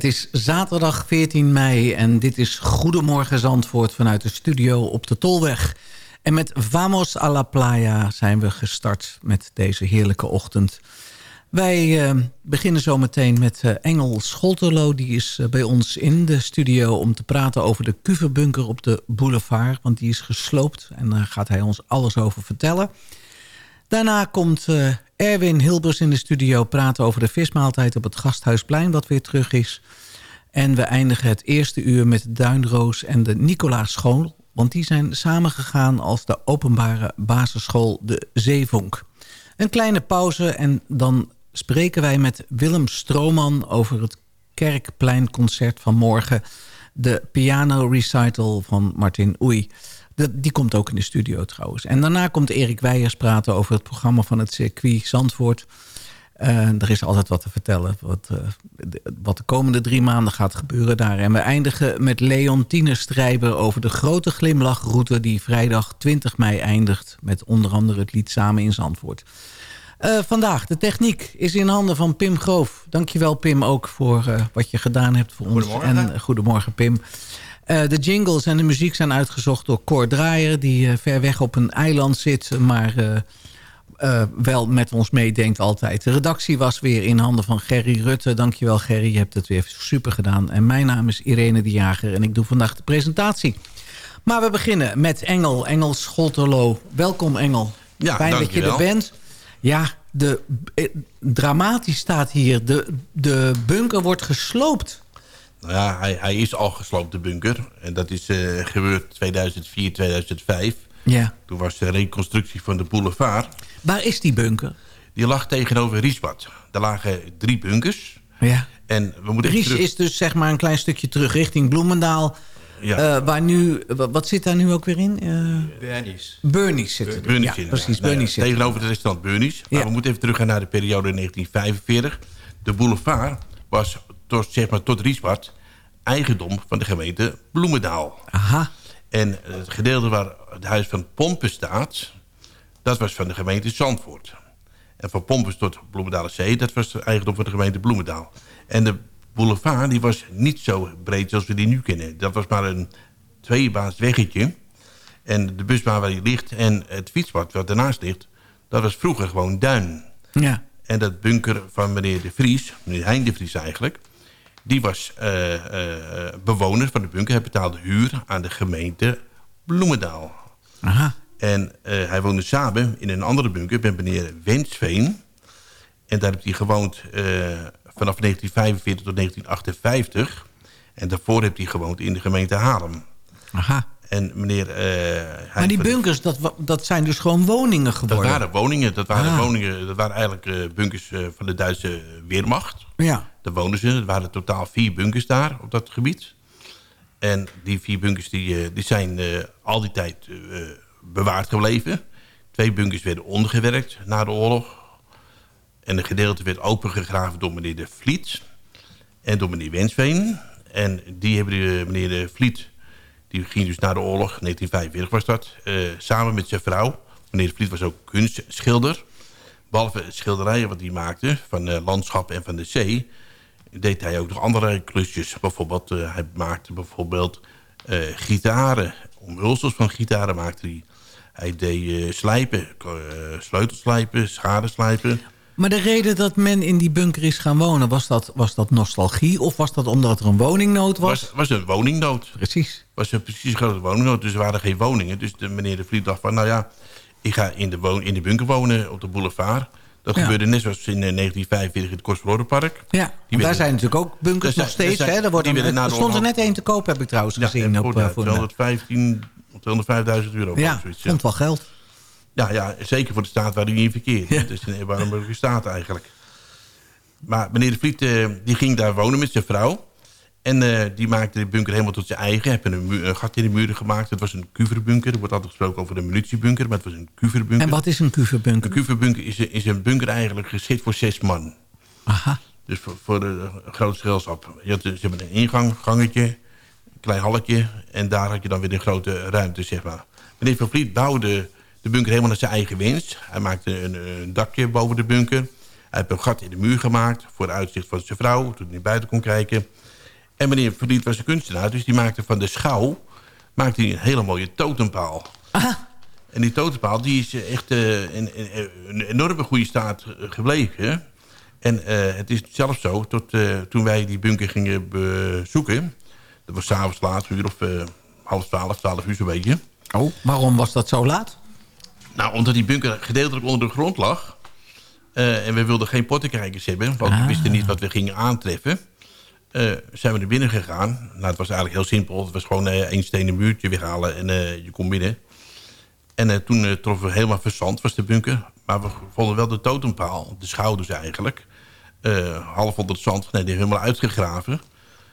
Het is zaterdag 14 mei en dit is Goedemorgen Zandvoort vanuit de studio op de Tolweg. En met Vamos a la Playa zijn we gestart met deze heerlijke ochtend. Wij eh, beginnen zometeen met eh, Engel Scholterlo. Die is eh, bij ons in de studio om te praten over de kuverbunker op de boulevard. Want die is gesloopt en daar gaat hij ons alles over vertellen. Daarna komt Erwin Hilbers in de studio praten over de vismaaltijd op het Gasthuisplein, wat weer terug is. En we eindigen het eerste uur met Duinroos en de Nicolaas Want die zijn samengegaan als de openbare basisschool De Zeevonk. Een kleine pauze en dan spreken wij met Willem Strooman... over het Kerkpleinconcert van morgen. De piano recital van Martin Oei. Die komt ook in de studio trouwens. En daarna komt Erik Weijers praten over het programma van het circuit Zandvoort. Uh, er is altijd wat te vertellen. Wat, uh, de, wat de komende drie maanden gaat gebeuren daar. En we eindigen met Leontine Strijber over de grote glimlachroute... die vrijdag 20 mei eindigt met onder andere het lied Samen in Zandvoort. Uh, vandaag, de techniek is in handen van Pim Groof. Dankjewel Pim ook voor wat je gedaan hebt voor ons. En goedemorgen Pim. De jingles en de muziek zijn uitgezocht door Cor Draaier... die ver weg op een eiland zit, maar uh, wel met ons meedenkt altijd. De redactie was weer in handen van Gerry Rutte. Dankjewel Gerry, je hebt het weer super gedaan. En mijn naam is Irene de Jager en ik doe vandaag de presentatie. Maar we beginnen met Engel, Engel Scholterlo. Welkom Engel. Ja, Fijn dat je er bent. Ja, de, eh, dramatisch staat hier. De, de bunker wordt gesloopt. Nou ja, hij, hij is al gesloopt, de bunker. En dat is uh, gebeurd 2004, 2005. Ja. Toen was de reconstructie van de boulevard. Waar is die bunker? Die lag tegenover Riesbad. Daar lagen drie bunkers. Ja. En we moeten Ries is dus zeg maar een klein stukje terug richting Bloemendaal. Ja. Uh, waar nu, wat zit daar nu ook weer in? Uh, Bernies. Bernies zit er. Bernies ja, precies. Nou, Bernies ja, tegenover het restaurant Bernies. Maar Ja. we moeten even teruggaan naar de periode 1945. De boulevard was tot, zeg maar, tot Riesbad eigendom van de gemeente Bloemendaal. Aha. En het gedeelte waar het huis van Pompen staat... dat was van de gemeente Zandvoort. En van Pompens tot Bloemendaalse dat was eigendom van de gemeente Bloemendaal. En de boulevard die was niet zo breed zoals we die nu kennen. Dat was maar een tweebaans weggetje. En de busbaan waar die ligt en het fietspad wat daarnaast ligt... dat was vroeger gewoon duin. Ja. En dat bunker van meneer De Vries, meneer Hein De Vries eigenlijk... die was uh, uh, bewoner van de bunker. Hij betaalde huur aan de gemeente Bloemendaal. Aha. En uh, hij woonde samen in een andere bunker met meneer Wensveen. En daar heeft hij gewoond vanaf 1945 tot 1958. En daarvoor heeft hij gewoond in de gemeente Haarlem. Aha. En meneer... Uh, maar die bunkers, dat, dat zijn dus gewoon woningen geworden? Dat waren woningen. Dat waren, Ah. woningen, dat waren eigenlijk bunkers van de Duitse Weermacht. Ja. Daar woonden ze. Er waren totaal vier bunkers daar op dat gebied. En die vier bunkers die, die zijn al die tijd bewaard gebleven. Twee bunkers werden ondergewerkt na de oorlog. En een gedeelte werd opengegraven door meneer De Vliet en door meneer Wensveen. En die hebben de, meneer De Vliet, die ging dus na de oorlog, 1945 was dat, uh, samen met zijn vrouw. Meneer De Vliet was ook kunstschilder. Behalve schilderijen wat hij maakte van uh, landschap en van de zee... deed hij ook nog andere klusjes. Bijvoorbeeld, uh, hij maakte bijvoorbeeld gitaren. Omhulsels van gitaren maakte hij. Hij deed slijpen, sleutelslijpen, schadeslijpen. Maar de reden dat men in die bunker is gaan wonen... was dat, was dat nostalgie of was dat omdat er een woningnood was? was was een woningnood. Precies. Was een precies grote woningnood, dus er waren geen woningen. Dus de, meneer de Vliet dacht van, nou ja... ik ga in de, woon, in de bunker wonen op de boulevard. Dat Ja. gebeurde net zoals in uh, 1945 in het Kostverlorenpark. Ja, daar werden- zijn natuurlijk ook bunkers nog steeds. zijn- hè? Er, wordt een, na er stond er net één te koop, heb ik trouwens gezien. op, ja, eh, voor de- 215, 205.000 euro. ja, zoiets, ja. vond wel geld. Ja, ja, zeker voor de staat waar hij in verkeert. Het is een erbarmelijke staat eigenlijk. Maar meneer de Vliet eh, die ging daar wonen met zijn vrouw. En eh, die maakte de bunker helemaal tot zijn eigen. Hebben een, een gat in de muren gemaakt. Het was een kuverbunker. Er wordt altijd gesproken over een munitiebunker. Maar het was een kuverbunker. En wat is een kuverbunker? Een kuverbunker is, een- is een bunker eigenlijk geschikt voor zes man. Aha. Dus voor, voor de grote schelschap. Je had, ze hebben een ingang, gangetje, een klein halletje. En daar had je dan weer een grote ruimte, zeg maar. Meneer Van Vliet bouwde de bunker helemaal naar zijn eigen wens. Hij maakte een, een dakje boven de bunker. Hij heeft een gat in de muur gemaakt voor de uitzicht van zijn vrouw... toen hij naar buiten kon kijken. En meneer Van Vliet was een kunstenaar, dus die maakte van de schouw... maakte hij een hele mooie totempaal. Aha. En die totempaal die is eh, echt eh, in, in, in een enorme goede staat gebleken. En eh, het is zelfs zo, tot, toen wij die bunker gingen bezoeken... dat was s'avonds laat, uur of half twaalf, twaalf uur zo'n beetje... Oh, waarom was dat zo laat? Nou, omdat die bunker gedeeltelijk onder de grond lag... en we wilden geen pottenkijkers hebben... want we Ah. wisten niet wat we gingen aantreffen... eh, zijn we er binnen gegaan. Nou, het was eigenlijk heel simpel. Het was gewoon eh, één stenen muurtje weghalen en eh, je kon binnen. En toen troffen we helemaal verzand, was de bunker. Maar we vonden wel de totempaal, de schouders eigenlijk... half onder het zand, nee, die helemaal uitgegraven.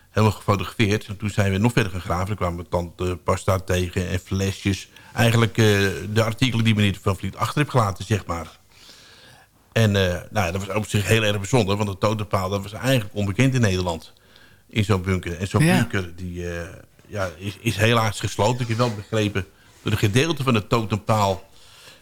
Helemaal gefotografeerd. En toen zijn we nog verder gegraven. Er kwamen we tandpasta tegen en flesjes. Eigenlijk de artikelen die meneer Van Vliet achter heeft gelaten, zeg maar. En nou, dat was op zich heel erg bijzonder, want de totempaal dat was eigenlijk onbekend in Nederland. In zo'n bunker. En zo'n Ja. bunker die, eh, ja, is, is helaas gesloten. Ik heb wel begrepen dat een gedeelte van de totempaal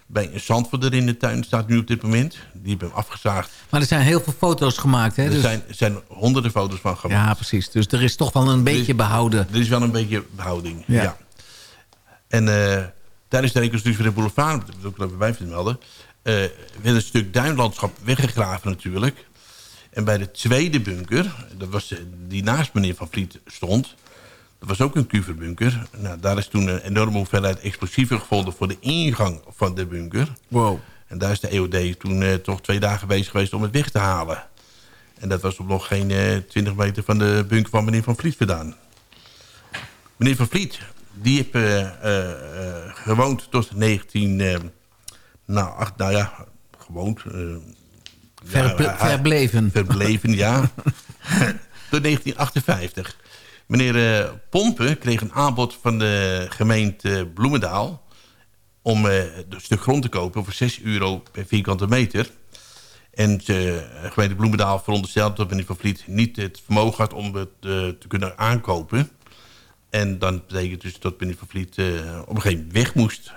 bij een zandvoort er in de tuin staat nu op dit moment. Die hebben hem afgezaagd. Maar er zijn heel veel foto's gemaakt. Hè? Er Dus, zijn, zijn honderden foto's van gemaakt. ja, precies. Dus er is toch wel een beetje behouden. Er is wel een beetje behouding. Ja. Ja. En eh, tijdens de reconstructie van de boulevard, dat ik bij vermelden... eh werd een stuk duinlandschap weggegraven natuurlijk. En bij de tweede bunker, dat was die naast meneer Van Vliet stond... dat was ook een kuverbunker. Nou, daar is toen een enorme hoeveelheid explosieven gevonden... voor de ingang van de bunker. Wow. En daar is de EOD toen eh, toch twee dagen bezig geweest om het weg te halen. En dat was op nog geen eh 20 meter van de bunker van meneer Van Vliet vandaan. Meneer Van Vliet, die heeft eh, gewoond tot 19... eh, nou, ach, nou ja, gewoond... eh, Verble- verbleven. Verbleven, ja. tot 1958. Meneer eh, Pompen kreeg een aanbod van de gemeente Bloemendaal... om eh, een stuk grond te kopen voor 6 euro per vierkante meter. En de gemeente Bloemendaal veronderstelde dat meneer Van Vliet niet het vermogen had om het eh, te kunnen aankopen. En dan betekent dus dat meneer Van Vliet eh, op een gegeven moment weg moest.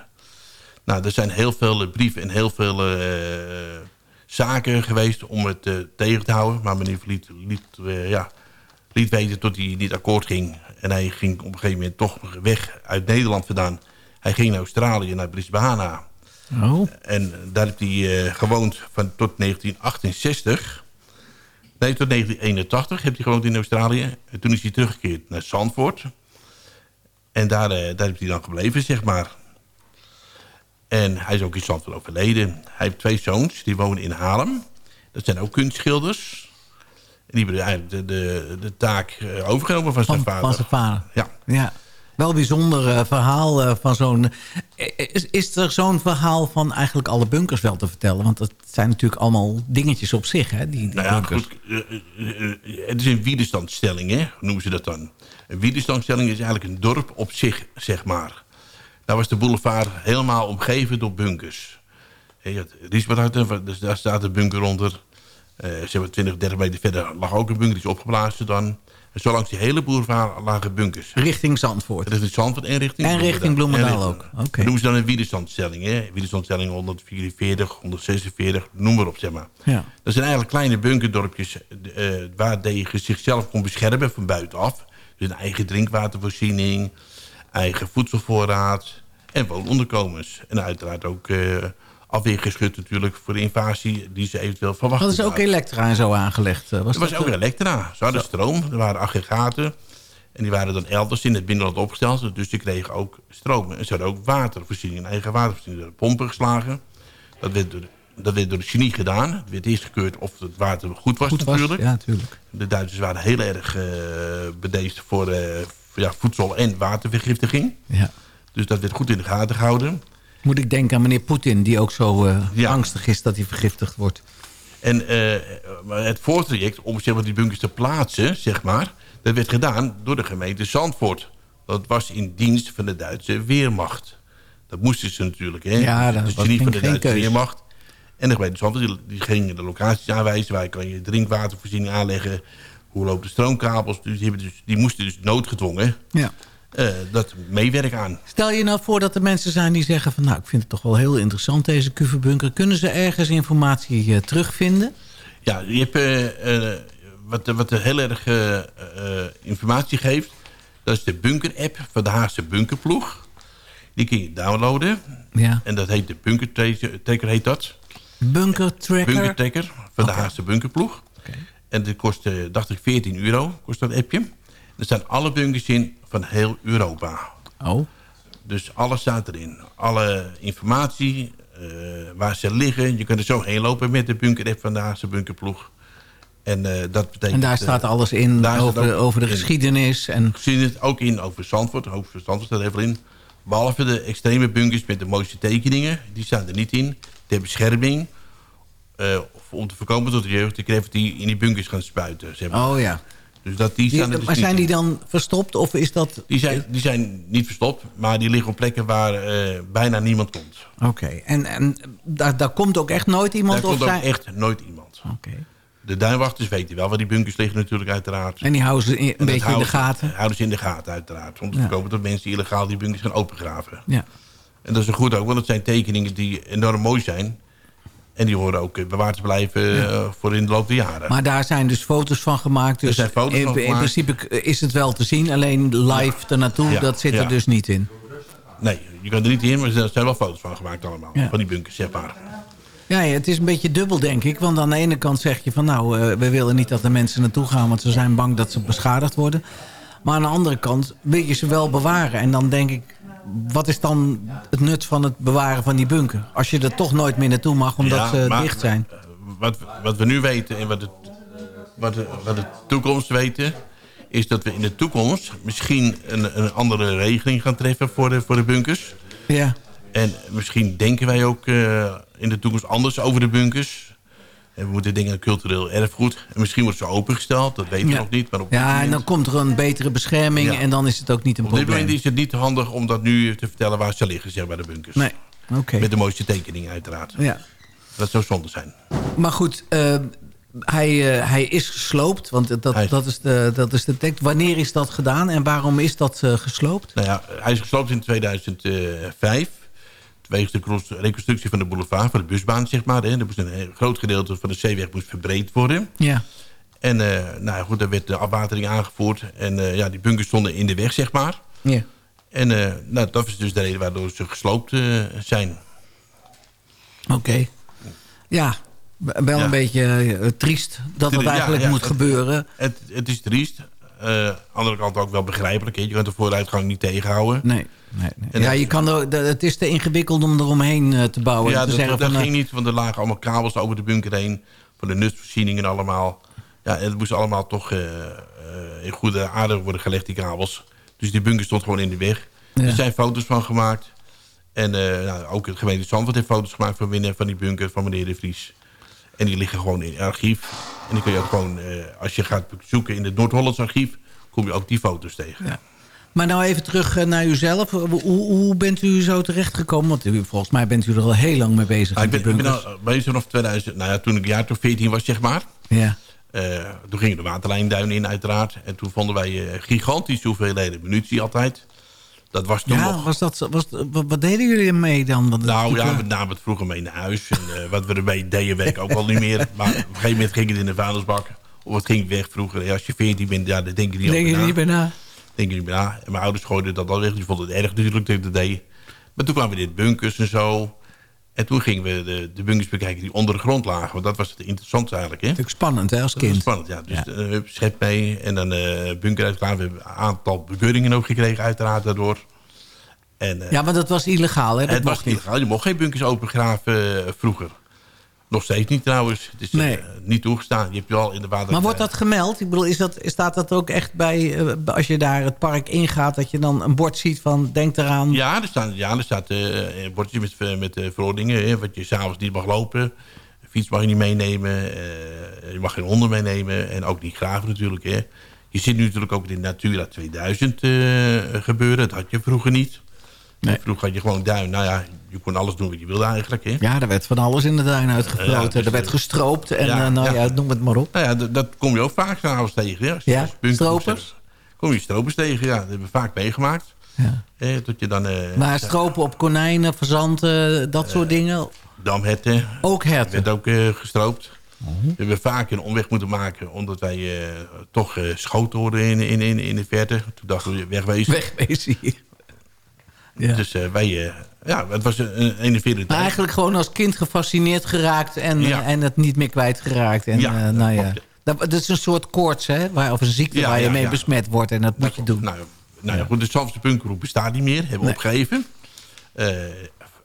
Nou, er zijn heel veel eh, brieven en heel veel eh, zaken geweest om het eh, tegen te houden. Maar meneer Vliet liet, eh, ja, liet weten dat hij niet akkoord ging. En hij ging op een gegeven moment toch weg uit Nederland vandaan. Hij ging naar Australië, naar Brisbane. Oh. En daar heeft hij eh, gewoond van tot 1968. Nee, tot 1981 heeft hij gewoond in Australië. En toen is hij teruggekeerd naar Zandvoort. En daar, daar heeft hij dan gebleven, zeg maar. En hij is ook in Zandvoort overleden. Hij heeft twee zoons, die wonen in Haarlem. Dat zijn ook kunstschilders. En die hebben eigenlijk de, de, de taak eh, overgenomen van zijn vader. van zijn vader. Ja. Ja. Wel bijzonder eh, verhaal eh, van zo'n... Is, is er zo'n verhaal van eigenlijk alle bunkers wel te vertellen? Want dat zijn natuurlijk allemaal dingetjes op zich, hè? Die, die Nou ja, bunkers. goed. het is een wielerstandstelling, hè? Hoe noemen ze dat dan? Een wielerstandstelling is eigenlijk een dorp op zich, zeg maar. Daar was de boulevard helemaal omgeven door bunkers. Riesbadhutten, dus daar staat een bunker onder. Eh zeg maar 20, 30 meter verder lag ook een bunker, die is opgeblazen dan. En zo langs die hele boulevard lagen bunkers. Richting Zandvoort. Richting Zandvoort en richting En richting Bloemendaal En ook. Oké. Dat noemen ze dan een wielerstandstelling. Hè? Wielerstandstelling 144, 146, noem maar op, zeg maar. Ja. Dat zijn eigenlijk kleine bunkerdorpjes eh, waar je zichzelf kon beschermen van buitenaf. Dus een eigen drinkwatervoorziening, eigen voedselvoorraad en woononderkomens. En uiteraard ook eh afweergeschut natuurlijk voor de invasie die ze eventueel verwachten. Dat is ook elektra en zo aangelegd. eh, Was Er was dat, ook eh, elektra. Ze hadden stroom. Er waren aggregaten. En die waren dan elders in het binnenland opgesteld. Dus die kregen ook stroom. En ze hadden ook watervoorziening. Eigen watervoorziening. Er werden pompen geslagen. Dat werd door, dat werd door de genie gedaan. Het werd eerst gekeurd of het water goed was goed was? natuurlijk. Ja, natuurlijk. De Duitsers waren heel erg eh bedeesd voor, voor ja, voedsel- en watervergiftiging. Ja. Dus dat werd goed in de gaten gehouden. Moet ik denken aan meneer Poetin, die ook zo eh, Ja. angstig is dat hij vergiftigd wordt. En eh, het voortraject om zeg maar, die bunkers te plaatsen, zeg maar... dat werd gedaan door de gemeente Zandvoort. Dat was in dienst van de Duitse Weermacht. Dat moesten ze natuurlijk, hè? Ja, dat dus was niet van de Duitse keus. Weermacht. En de gemeente Zandvoort die, die ging de locaties aanwijzen... waar kan je drinkwatervoorziening aanleggen... hoe lopen de stroomkabels. Dus die, hebben dus, die moesten dus noodgedwongen Ja. eh, dat meewerken aan. Stel je nou voor dat er mensen zijn die zeggen van... nou, ik vind het toch wel heel interessant, deze kuverbunker. Kunnen ze ergens informatie eh, terugvinden? Ja, je hebt eh, wat, wat heel erg informatie geeft. Dat is de bunker-app van de Haagse bunkerploeg. Die kun je downloaden. Ja. En dat heet de Bunker Tracker, heet dat. Bunker Tracker? Bunker Tracker van de. Haagse bunkerploeg. Oké. En dat kost, eh, dacht ik, 14 euro, kost dat appje. Er staan alle bunkers in van heel Europa. Oh, Dus alles staat erin. Alle informatie, eh, waar ze liggen. Je kunt er zo heen lopen met de bunker-app van de Haagse bunkerploeg. En eh, dat betekent... en daar staat alles in over, ook over de in. geschiedenis. En, het ook in over Zandvoort. De van Zandvoort staat er even in. Behalve de extreme bunkers met de mooiste tekeningen. Die staan er niet in. Ter bescherming. Eh, om te voorkomen dat de kreeft die in die bunkers gaan spuiten. Zeg maar. oh ja. Dus dat, die staan dus maar zijn die dan verstopt of is dat... Die zijn, die zijn niet verstopt, maar die liggen op plekken waar eh, bijna niemand komt. Oké, en, en daar, daar komt ook echt nooit iemand? Daar komt of ook zijn... echt nooit iemand. Oké. De duinwachters weten wel waar die bunkers liggen natuurlijk uiteraard. En die houden ze in- een beetje in de gaten? houden ze in de gaten uiteraard. Om te Ja. voorkomen dat mensen illegaal die bunkers gaan opengraven. Ja. En dat is goed ook, want het zijn tekeningen die enorm mooi zijn. En die horen ook bewaard te blijven eh, voor in de loop der jaren. Maar daar zijn dus foto's van gemaakt. Dus Er zijn foto's in, van in principe is het wel te zien. Alleen live ernaartoe, Ja, dat zit er dus niet in. Nee, je kan er niet in, maar er zijn wel foto's van gemaakt allemaal. Van die bunkers, zeg maar. Ja, ja, het is een beetje dubbel, denk ik. Want aan de ene kant zeg je van... nou, eh, we willen niet dat de mensen naartoe gaan... want ze zijn bang dat ze beschadigd worden. Maar aan de andere kant wil je ze wel bewaren. En dan denk ik, wat is dan het nut van het bewaren van die bunker? Als je er toch nooit meer naartoe mag, omdat Ja, ze maar, dicht zijn. eh, Wat, wat we nu weten en wat, het, wat, de, wat de toekomst weten... is dat we in de toekomst misschien een, een andere regeling gaan treffen voor de, voor de bunkers. Ja, En misschien denken wij ook eh, in de toekomst anders over de bunkers. En we moeten aan cultureel erfgoed. En misschien wordt ze opengesteld, dat weten we ja. nog niet. Maar op, ja dit en dan komt er een betere bescherming... Ja. en dan is het ook niet een op dit probleem. moment is het niet handig om dat nu te vertellen waar ze liggen, zeg maar, de bunkers. Nee, oké. Met de mooiste tekeningen uiteraard. Ja. Dat zou zonde zijn. Maar goed, eh, hij, eh, hij is gesloopt, want dat, Hij- dat, is de, dat is de tekst. Wanneer is dat gedaan en waarom is dat eh, gesloopt? Nou ja, hij is gesloopt in 2005. Wegens de reconstructie van de boulevard, van de busbaan, zeg maar. Hè. Er moest een heel groot gedeelte van de zeeweg moest verbreed worden. Ja, En eh, nou ja, goed, daar werd de afwatering aangevoerd. En eh, ja, die bunkers stonden in de weg, zeg maar. ja. En eh, nou, dat is dus de reden waardoor ze gesloopt eh, zijn. oké. Ja, wel Ja. een beetje eh, triest dat dat Ja, eigenlijk ja, moet het- gebeuren. Het, het is triest. Aan de andere kant ook wel begrijpelijk. Hè. Je kan de vooruitgang niet tegenhouden. Nee, nee, nee. En Ja, je kan er, het is te ingewikkeld om eromheen eh, te bouwen. ja, en te dat, zeggen dat van, eh, ging niet, want er lagen allemaal kabels over de bunker heen. Van de nutsvoorzieningen allemaal. Ja, en het moest allemaal toch in goede aarde worden gelegd, die kabels. Dus die bunker stond gewoon in de weg. Ja. Er zijn foto's van gemaakt. En nou, ook het gemeente Zandvoort heeft foto's gemaakt van binnen van die bunker van meneer De Vries. En die liggen gewoon in het archief. En die kun je ook gewoon, eh, als je gaat zoeken in het Noord-Hollands archief... kom je ook die foto's tegen. Ja. Maar nou even terug eh, naar uzelf. Hoe, hoe bent u zo terechtgekomen? Want u, volgens mij bent u er al heel lang mee bezig Nou, ik ben, ik ben al bezig vanaf 2000, nou ja, toen ik jaar of 14 was, zeg maar. Ja. Eh, toen gingen de waterlijnduinen in, uiteraard. En toen vonden wij gigantische hoeveelheden munitie altijd. Dat was toen Ja, nog... was dat, was, wat, wat deden jullie ermee dan? Want Nou ja, we namen het vroeger mee naar huis. En eh, wat we ermee deden, weet ik ook wel niet meer. Maar op een gegeven moment ging het in de vuilnisbak. Of het ging weg vroeger. Ja, als je 14 bent, ja, dan denk je niet denk je na. niet bij na? Denk je niet meer na. En mijn ouders gooiden dat al weg. Die vonden het erg natuurlijk dat ik dat deed. Maar toen kwamen we dit bunkers en zo. En toen gingen we de, de bunkers bekijken die onder de grond lagen. Want dat was het interessante eigenlijk, hè? Natuurlijk spannend hè, als kind. spannend, ja. Dus Ja. Uh, schep mee en dan eh bunker uitklaar. We hebben een aantal bekeuringen ook gekregen uiteraard daardoor. En, eh, Ja, maar dat was illegaal hè? Dat het was niet. illegaal. Je mocht geen bunkers opengraven eh, vroeger. Nog steeds niet trouwens. Het is eh, Nee. niet toegestaan. Je hebt je al in de water... Maar wordt dat gemeld? Ik bedoel, is dat, staat dat ook echt bij, eh, als je daar het park ingaat... dat je dan een bord ziet van, denk eraan... Ja, er, staan, ja, er staat eh, een bordje met, eh, met eh, verordeningen. Hè, wat je s'avonds niet mag lopen. Fiets mag je niet meenemen. eh, je mag geen honden meenemen. En ook niet graven natuurlijk. Hè. Je zit nu natuurlijk ook in de Natura 2000 eh, gebeuren. Dat had je vroeger niet. Nee. Vroeger had je gewoon duin. Nou ja, je kon alles doen wat je wilde eigenlijk. Hè. Ja, er werd van alles in de tuin uitgefloten. Ja, dus, er werd eh, gestroopt en ja, eh, nou ja. noem het maar op. Nou ja, dat, kom je ook vaak s'avonds tegen. Hè. Als je Ja, stropers? Kom je stropers tegen, ja. Dat hebben we vaak meegemaakt. Ja. Dat je dan... eh, Maar stropen op konijnen, verzanten, dat soort dingen. damherten, Ook herten. werd ook eh, gestroopt. We hebben vaak een omweg moeten maken... omdat wij eh, toch eh, schoten hoorden in, in, in, in de verte. Toen dachten we wegwezen. Wegwezen hier. Ja. Dus eh, wij... eh, ja, het was een, enerverende Maar tijd. eigenlijk gewoon als kind gefascineerd geraakt en, Ja. eh, en het niet meer kwijtgeraakt. En, Ja, nou ja. Dat, dat is een soort koorts, hè? Waar, of een ziekte waar je mee besmet wordt. En dat moet je doen. Nou, nou ja, goed, de Zandvoortse punkgroep bestaat niet meer. Hebben we Nee. opgegeven.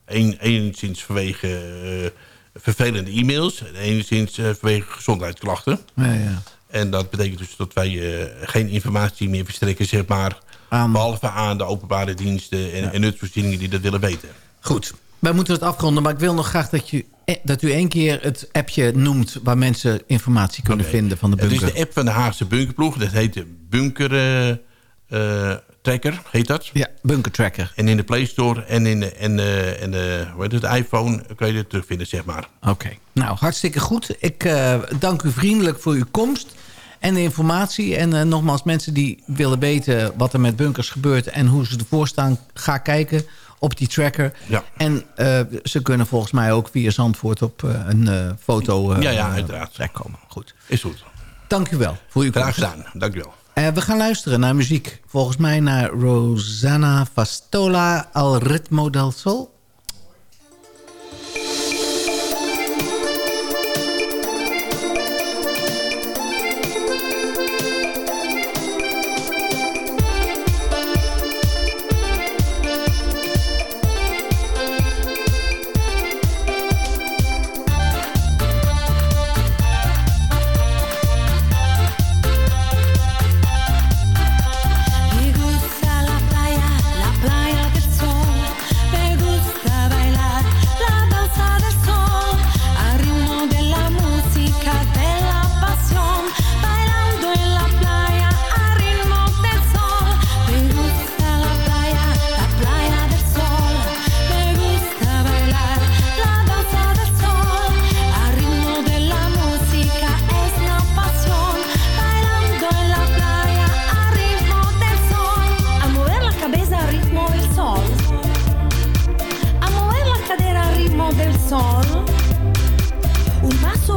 Een, enigszins vanwege vervelende e-mails. En enigszins vanwege gezondheidsklachten. Ja, ja. En dat betekent dus dat wij geen informatie meer verstrekken, zeg maar. Aan- Behalve aan de openbare diensten en, en nutsvoorzieningen die dat willen weten. Goed. wij moeten het afronden, maar ik wil nog graag dat, je, eh, dat u één keer het appje noemt... waar mensen informatie kunnen vinden van de Het bunker. is de app van de Haagse bunkerploeg. Dat heet de Bunker eh, eh, Tracker, heet dat. Ja, Bunker Tracker. En in de Play Store en in de, en, en de, hoe heet het, de iPhone kun je het terugvinden, zeg maar. Oké, nou hartstikke goed. Ik dank u vriendelijk voor uw komst en de informatie. En eh, nogmaals, mensen die willen weten wat er met bunkers gebeurt... en hoe ze ervoor staan, ga kijken op die tracker. Ja. En eh, ze kunnen volgens mij ook via Zandvoort op eh, een foto Ja, ja, uiteraard. terechtkomen. Goed. Is goed. Dank u wel voor uw Graag gedaan. Dankjewel. Eh, we gaan luisteren naar muziek. Volgens mij naar Rosanna Fastola, Al Ritmo del Sol.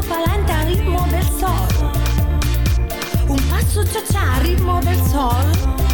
Pa'lante al ritmo del sol. Un passo cha-cha al ritmo del sol.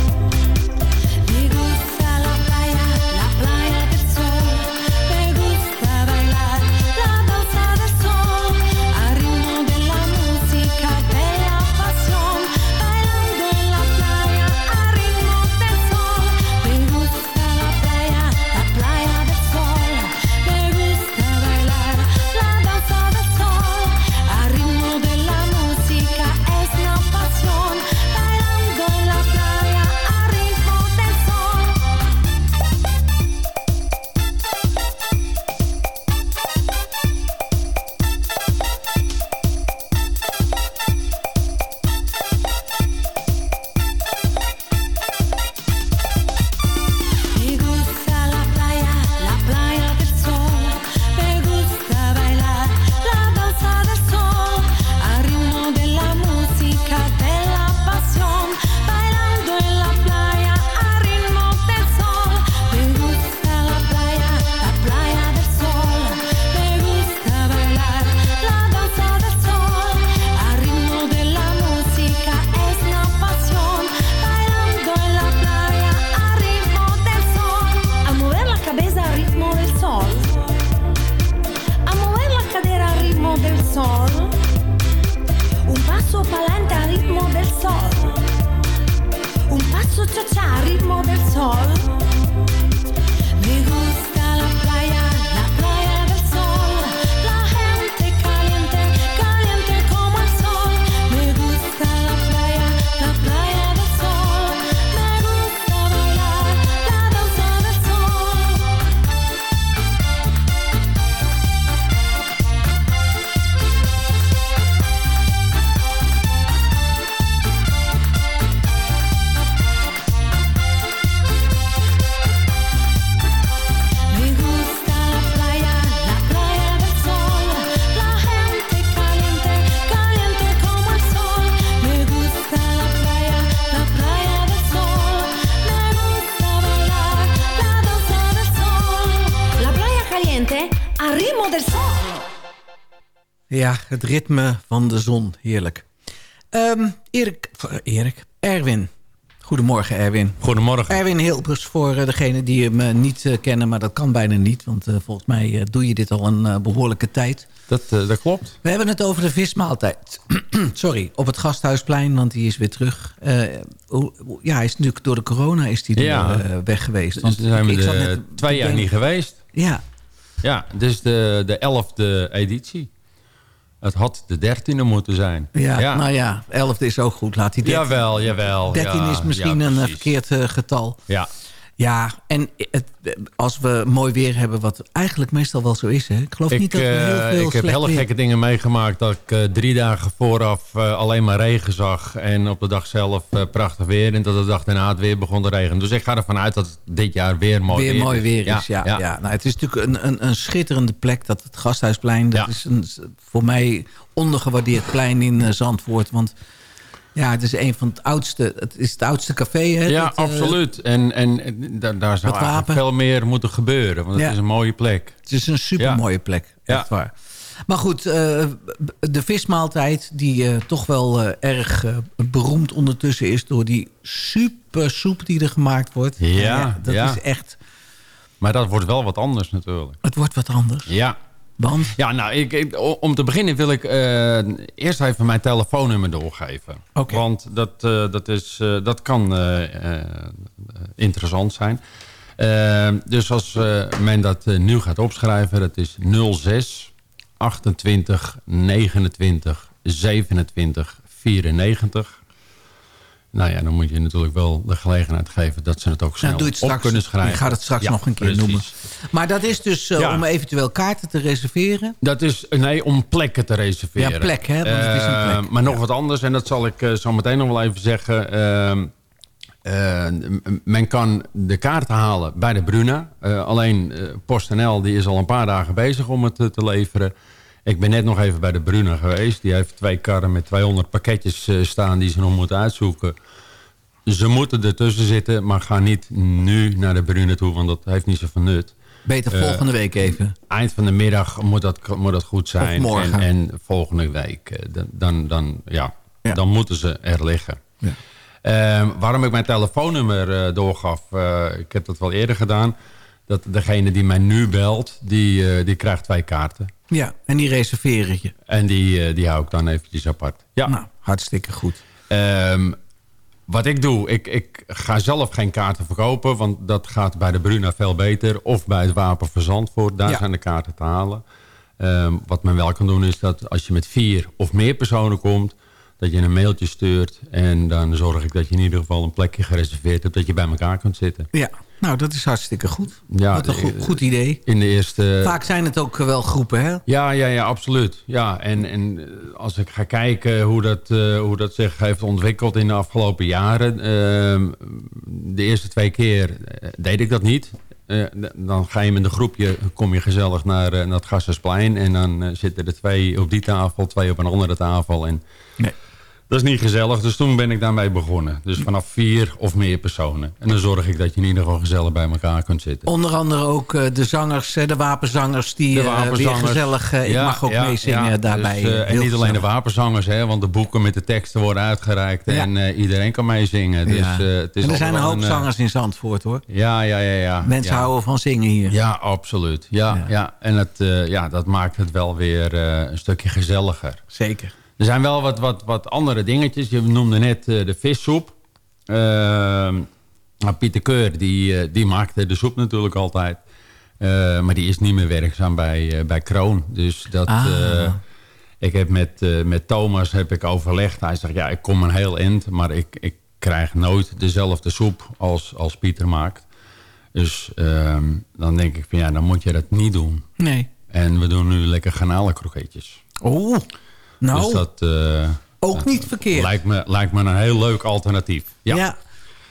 Ja, het ritme van de zon. Heerlijk. Ehm, Erik, eh, Erik, Erwin. Goedemorgen, Erwin. Goedemorgen. Erwin Hilbers, voor eh, degenen die hem eh, niet kennen... maar dat kan bijna niet, want volgens mij doe je dit al een eh, behoorlijke tijd. Dat, dat klopt. We hebben het over de vismaaltijd. Sorry, op het Gasthuisplein, want die is weer terug. Hoe- ja, hij is natuurlijk door de corona is die Ja. weg geweest. Dus Want zijn we ik de net twee jaar niet geweest. Ja, Ja, is de, de elfde editie. Het had de dertiende moeten zijn. ja, nou ja, 11 is ook goed. Laat die 13. Jawel, jawel. 13 ja, is misschien ja, een eh, verkeerd eh, getal. Ja, Ja, en het, als we mooi weer hebben, wat eigenlijk meestal wel zo is. Hè? Ik geloof niet dat we heel eh, veel ik heb hele weer- gekke dingen meegemaakt. Dat ik eh, drie dagen vooraf eh, alleen maar regen zag. En op de dag zelf prachtig weer. En dat de dag daarna het weer begon te regenen. Dus ik ga ervan uit dat het dit jaar weer mooi weer weer mooi is. weer is. Ja, ja. Nou, het is natuurlijk een, een, een schitterende plek, dat het Gasthuisplein. Dat Ja. is een, voor mij ondergewaardeerd plein in Zandvoort. Want ja, het is een van het oudste. Het is het oudste café. Hè, Ja, dat, eh, absoluut. En, en daar, daar zou eigenlijk veel meer moeten gebeuren. Want het Ja. is een mooie plek. Het is een supermooie plek. Ja. Echt waar. Maar goed, eh, de vismaaltijd die eh, toch wel erg beroemd ondertussen is... door die super soep die er gemaakt wordt. Ja, dat ja. is echt... Maar dat wordt wel wat anders natuurlijk. Het wordt wat anders. Ja. Want, Ja, nou, ik, om te beginnen wil ik eh, eerst even mijn telefoonnummer doorgeven. Oké. Want dat, eh, dat, is, eh, dat kan interessant zijn. Dus als men dat nu gaat opschrijven, dat is 06 28 29 27 94. Nou ja, dan moet je natuurlijk wel de gelegenheid geven dat ze het ook snel nou, doe je het op straks. kunnen schrijven. Je gaat het straks Ja, nog een keer precies. noemen. Maar dat is dus eh, Ja. om eventueel kaarten te reserveren. Dat is, nee, om plekken te reserveren. Ja, plek, hè, want het is een plek. Eh, maar nog wat anders, en dat zal ik eh, zo meteen nog wel even zeggen. Ehm, eh, men kan de kaart halen bij de Bruna. Alleen PostNL die is al een paar dagen bezig om het te leveren. Ik ben net nog even bij de Bruna geweest. Die heeft twee karren met 200 pakketjes eh, staan die ze nog moeten uitzoeken. Ze moeten ertussen zitten, maar ga niet nu naar de Bruna toe, want dat heeft niet zoveel nut Beter Eh, volgende week even. eind van de middag moet dat, moet dat goed zijn. Of morgen. En, en volgende week, eh, dan, dan, dan, ja, Ja. dan moeten ze er liggen. Ja. Ehm, waarom ik mijn telefoonnummer doorgaf, ik heb dat wel eerder gedaan. Dat degene die mij nu belt, die, eh, die krijgt twee kaarten. Ja, en die reserveren je. En die, eh, die hou ik dan eventjes apart. Ja. Nou, hartstikke goed. Ehm, wat ik doe, ik, ik ga zelf geen kaarten verkopen... want dat gaat bij de Bruna veel beter. Of bij het Wapen Verzandvoort, daar Ja. zijn de kaarten te halen. Ehm, wat men wel kan doen is dat als je met vier of meer personen komt... dat je een mailtje stuurt... en dan zorg ik dat je in ieder geval een plekje gereserveerd hebt... dat je bij elkaar kunt zitten. Ja, nou, dat is hartstikke goed. Ja, Wat een goed, eh, goed idee. In de eerste... Vaak zijn het ook eh, wel groepen, hè? Ja, ja, ja, absoluut. Ja, en, en eh, als ik ga kijken hoe dat, eh, hoe dat zich heeft ontwikkeld in de afgelopen jaren. ehm, de eerste twee keer deed ik dat niet. Eh, dan ga je met een groepje, kom je gezellig naar, eh, naar het Gassersplein. En dan eh, zitten er twee op die tafel, twee op een andere tafel. En Nee. Dat is niet gezellig, dus toen ben ik daarmee begonnen. Dus vanaf vier of meer personen. En dan zorg ik dat je in ieder geval gezellig bij elkaar kunt zitten. Onder andere ook eh, de zangers, de wapenzangers... die De eh, weer wapenzangers. gezellig... eh, ik mag ook meezingen daarbij. Dus, en niet alleen de wapenzangers, hè, want de boeken met de teksten worden uitgereikt. En iedereen kan meezingen. Dus, het is en er zijn een hoop een, zangers in Zandvoort, hoor. ja, ja, ja. ja. Mensen houden van zingen hier. Ja, absoluut. Ja, Ja. ja. En het, ja, dat maakt het wel weer een stukje gezelliger. Zeker. Er zijn wel wat, wat, wat andere dingetjes. Je noemde net eh, de vissoep. Nou, Pieter Keur, die, eh, die maakte de soep natuurlijk altijd. Eh, maar die is niet meer werkzaam bij, bij Kroon. Dus dat... Ah. ik heb met, met Thomas heb ik overlegd. Hij zegt, ja, ik kom een heel eind, maar ik, ik krijg nooit dezelfde soep als, als Pieter maakt. Dus ehm, dan denk ik van, ja, dan moet je dat niet doen. Nee. En we doen nu lekker garnalenkroketjes. Oh, nou, Dus dat... eh, ook niet verkeerd. Lijkt me, lijkt me een heel leuk alternatief. Ja. Ja.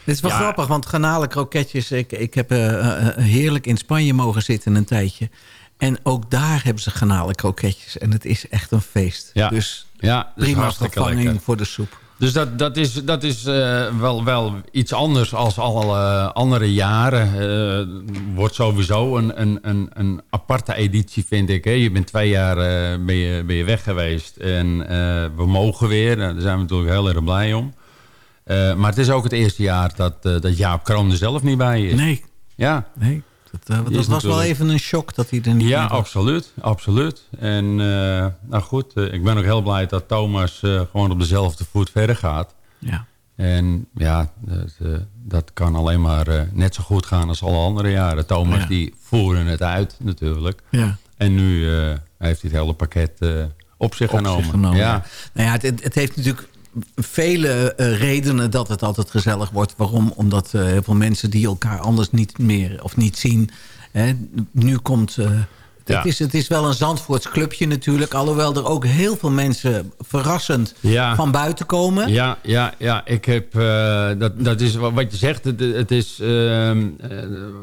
Het is wel Ja. grappig, want garnalenkroketjes... Ik, ik heb eh, eh, heerlijk in Spanje mogen zitten een tijdje. En ook daar hebben ze garnalenkroketjes. En het is echt een feest. Ja. Dus Ja, prima vervanging lekker. voor de soep. Dus dat, dat is, dat is eh, wel, wel iets anders als alle andere jaren. Eh, wordt sowieso een, een, een, een aparte editie, vind ik. Hè. Je bent twee jaar eh, ben je, ben je weg geweest. En eh, we mogen weer. Daar zijn we natuurlijk heel erg blij om. Eh, maar het is ook het eerste jaar dat, eh, dat Jaap Kroon er zelf niet bij is. Nee, Ja, nee. Dat, eh, dat is was wel even een shock dat hij er niet Ja, absoluut. absoluut. En eh, nou goed, eh, ik ben ook heel blij dat Thomas gewoon op dezelfde voet verder gaat. Ja. En ja, dat, dat kan alleen maar net zo goed gaan als alle andere jaren. Thomas Ja. die voeren het uit natuurlijk. Ja. En nu heeft hij het hele pakket op zich Op genomen. zich genomen. Ja. Nou ja, het, het heeft natuurlijk vele eh, redenen dat het altijd gezellig wordt. Waarom? Omdat eh, heel veel mensen die elkaar anders niet meer of niet zien. Hè, nu komt... eh, Ja. het, is, het is wel een Zandvoorts clubje natuurlijk. Alhoewel er ook heel veel mensen verrassend Ja. van buiten komen. Ja, ja, ja. Ik heb, dat, dat is wat je zegt. Het, het is ehm, eh,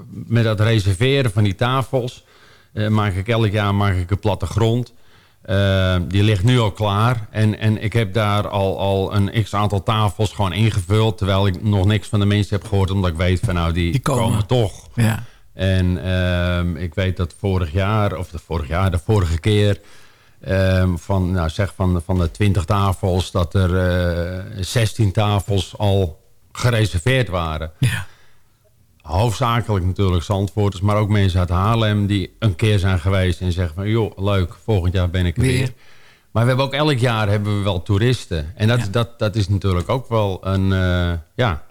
met dat reserveren van die tafels. maak ik elk jaar maak ik een plattegrond. Eh, die ligt nu al klaar. En, en ik heb daar al, al een x aantal tafels gewoon ingevuld. Terwijl ik nog niks van de mensen heb gehoord. Omdat ik weet van nou, die, Die komen. komen. toch. Ja. En ehm, ik weet dat vorig jaar, of de vorig jaar, de vorige keer... ehm, van, nou zeg van, van de 20 tafels, dat er eh 16 tafels al gereserveerd waren. Ja. Hoofdzakelijk natuurlijk Zandvoorters, maar ook mensen uit Haarlem... die een keer zijn geweest en zeggen van... joh, leuk, volgend jaar ben ik er Weer. weer. Maar we hebben ook elk jaar hebben we wel toeristen. En dat, Ja. dat, dat is natuurlijk ook wel een, eh, ja,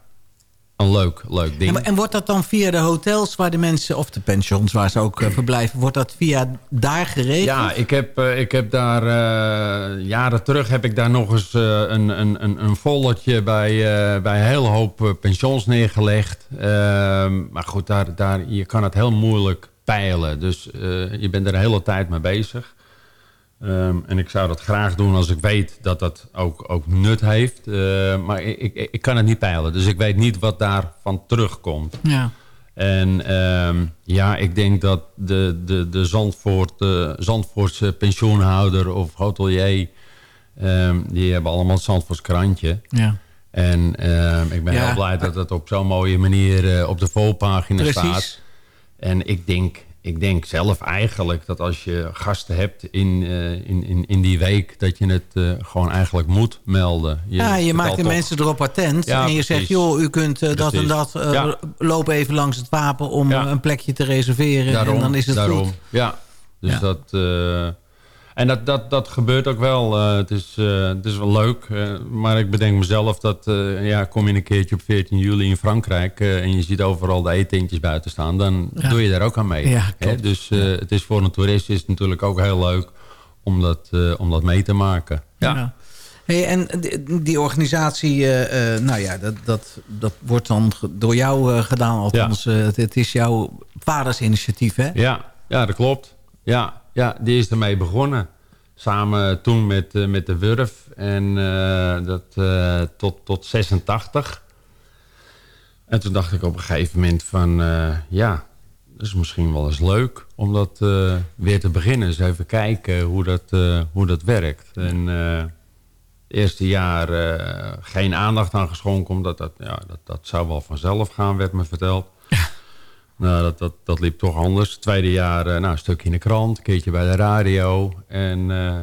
een leuk, leuk ding. En, en wordt dat dan via de hotels waar de mensen... of de pensions waar ze ook eh, verblijven... wordt dat via daar geregeld? Ja, ik heb, eh, ik heb daar eh, jaren terug heb ik daar nog eens een, een, een, een foldertje bij, bij een hele hoop pensions neergelegd. Ehm, maar goed, daar, daar, je kan het heel moeilijk peilen. Dus je bent er de hele tijd mee bezig. Ehm, en ik zou dat graag doen als ik weet dat dat ook, ook nut heeft. Eh, maar ik, ik, ik kan het niet peilen. Dus ik weet niet wat daarvan terugkomt. Ja. En ehm, ja, ik denk dat de, de, de, Zandvoort, de Zandvoortse pensioenhouder of hotelier... ehm, die hebben allemaal het Zandvoorts krantje. ja. En ehm, ik ben Ja. heel blij dat het op zo'n mooie manier eh, op de volpagina staat. Precies. En ik denk, ik denk zelf eigenlijk dat als je gasten hebt in, eh, in, in, in die week... dat je het eh, gewoon eigenlijk moet melden. ja, je maakt de toch- mensen erop attent. Ja, en je zegt, joh, u kunt eh, dat en dat. Ja. Loop even langs het wapen om Ja. een plekje te reserveren. Daarom, en dan is het daarom. goed. Ja, dus Ja. dat... en dat, dat, dat gebeurt ook wel. Eh, het, is, eh, het is wel leuk. eh, maar ik bedenk mezelf dat... eh, ja, kom je een keertje op 14 juli in Frankrijk... eh, en je ziet overal de eetentjes buiten staan... dan Ja. doe je daar ook aan mee. Ja, Hè? Dus eh, het is voor een toerist is het natuurlijk ook heel leuk... om dat, eh, om dat mee te maken. Ja. Hey, en die, die organisatie, eh, eh, nou ja, dat, dat, dat wordt dan door jou eh, gedaan. Althans, eh, het, het is jouw vaders initiatief, hè? Ja, ja, dat klopt. Ja, ja, die is ermee begonnen. Samen toen met, eh, met de Wurf. En eh, dat eh, tot, tot 86. En toen dacht ik op een gegeven moment van... ja, dat is misschien wel eens leuk om dat weer te beginnen. Dus even kijken hoe dat, hoe dat werkt. En het eerste jaar geen aandacht aan geschonken... omdat dat, ja, dat, dat zou wel vanzelf gaan, werd me verteld. Nou, dat, dat, dat liep toch anders. Tweede jaar eh, nou, een stukje in de krant, een keertje bij de radio. En eh,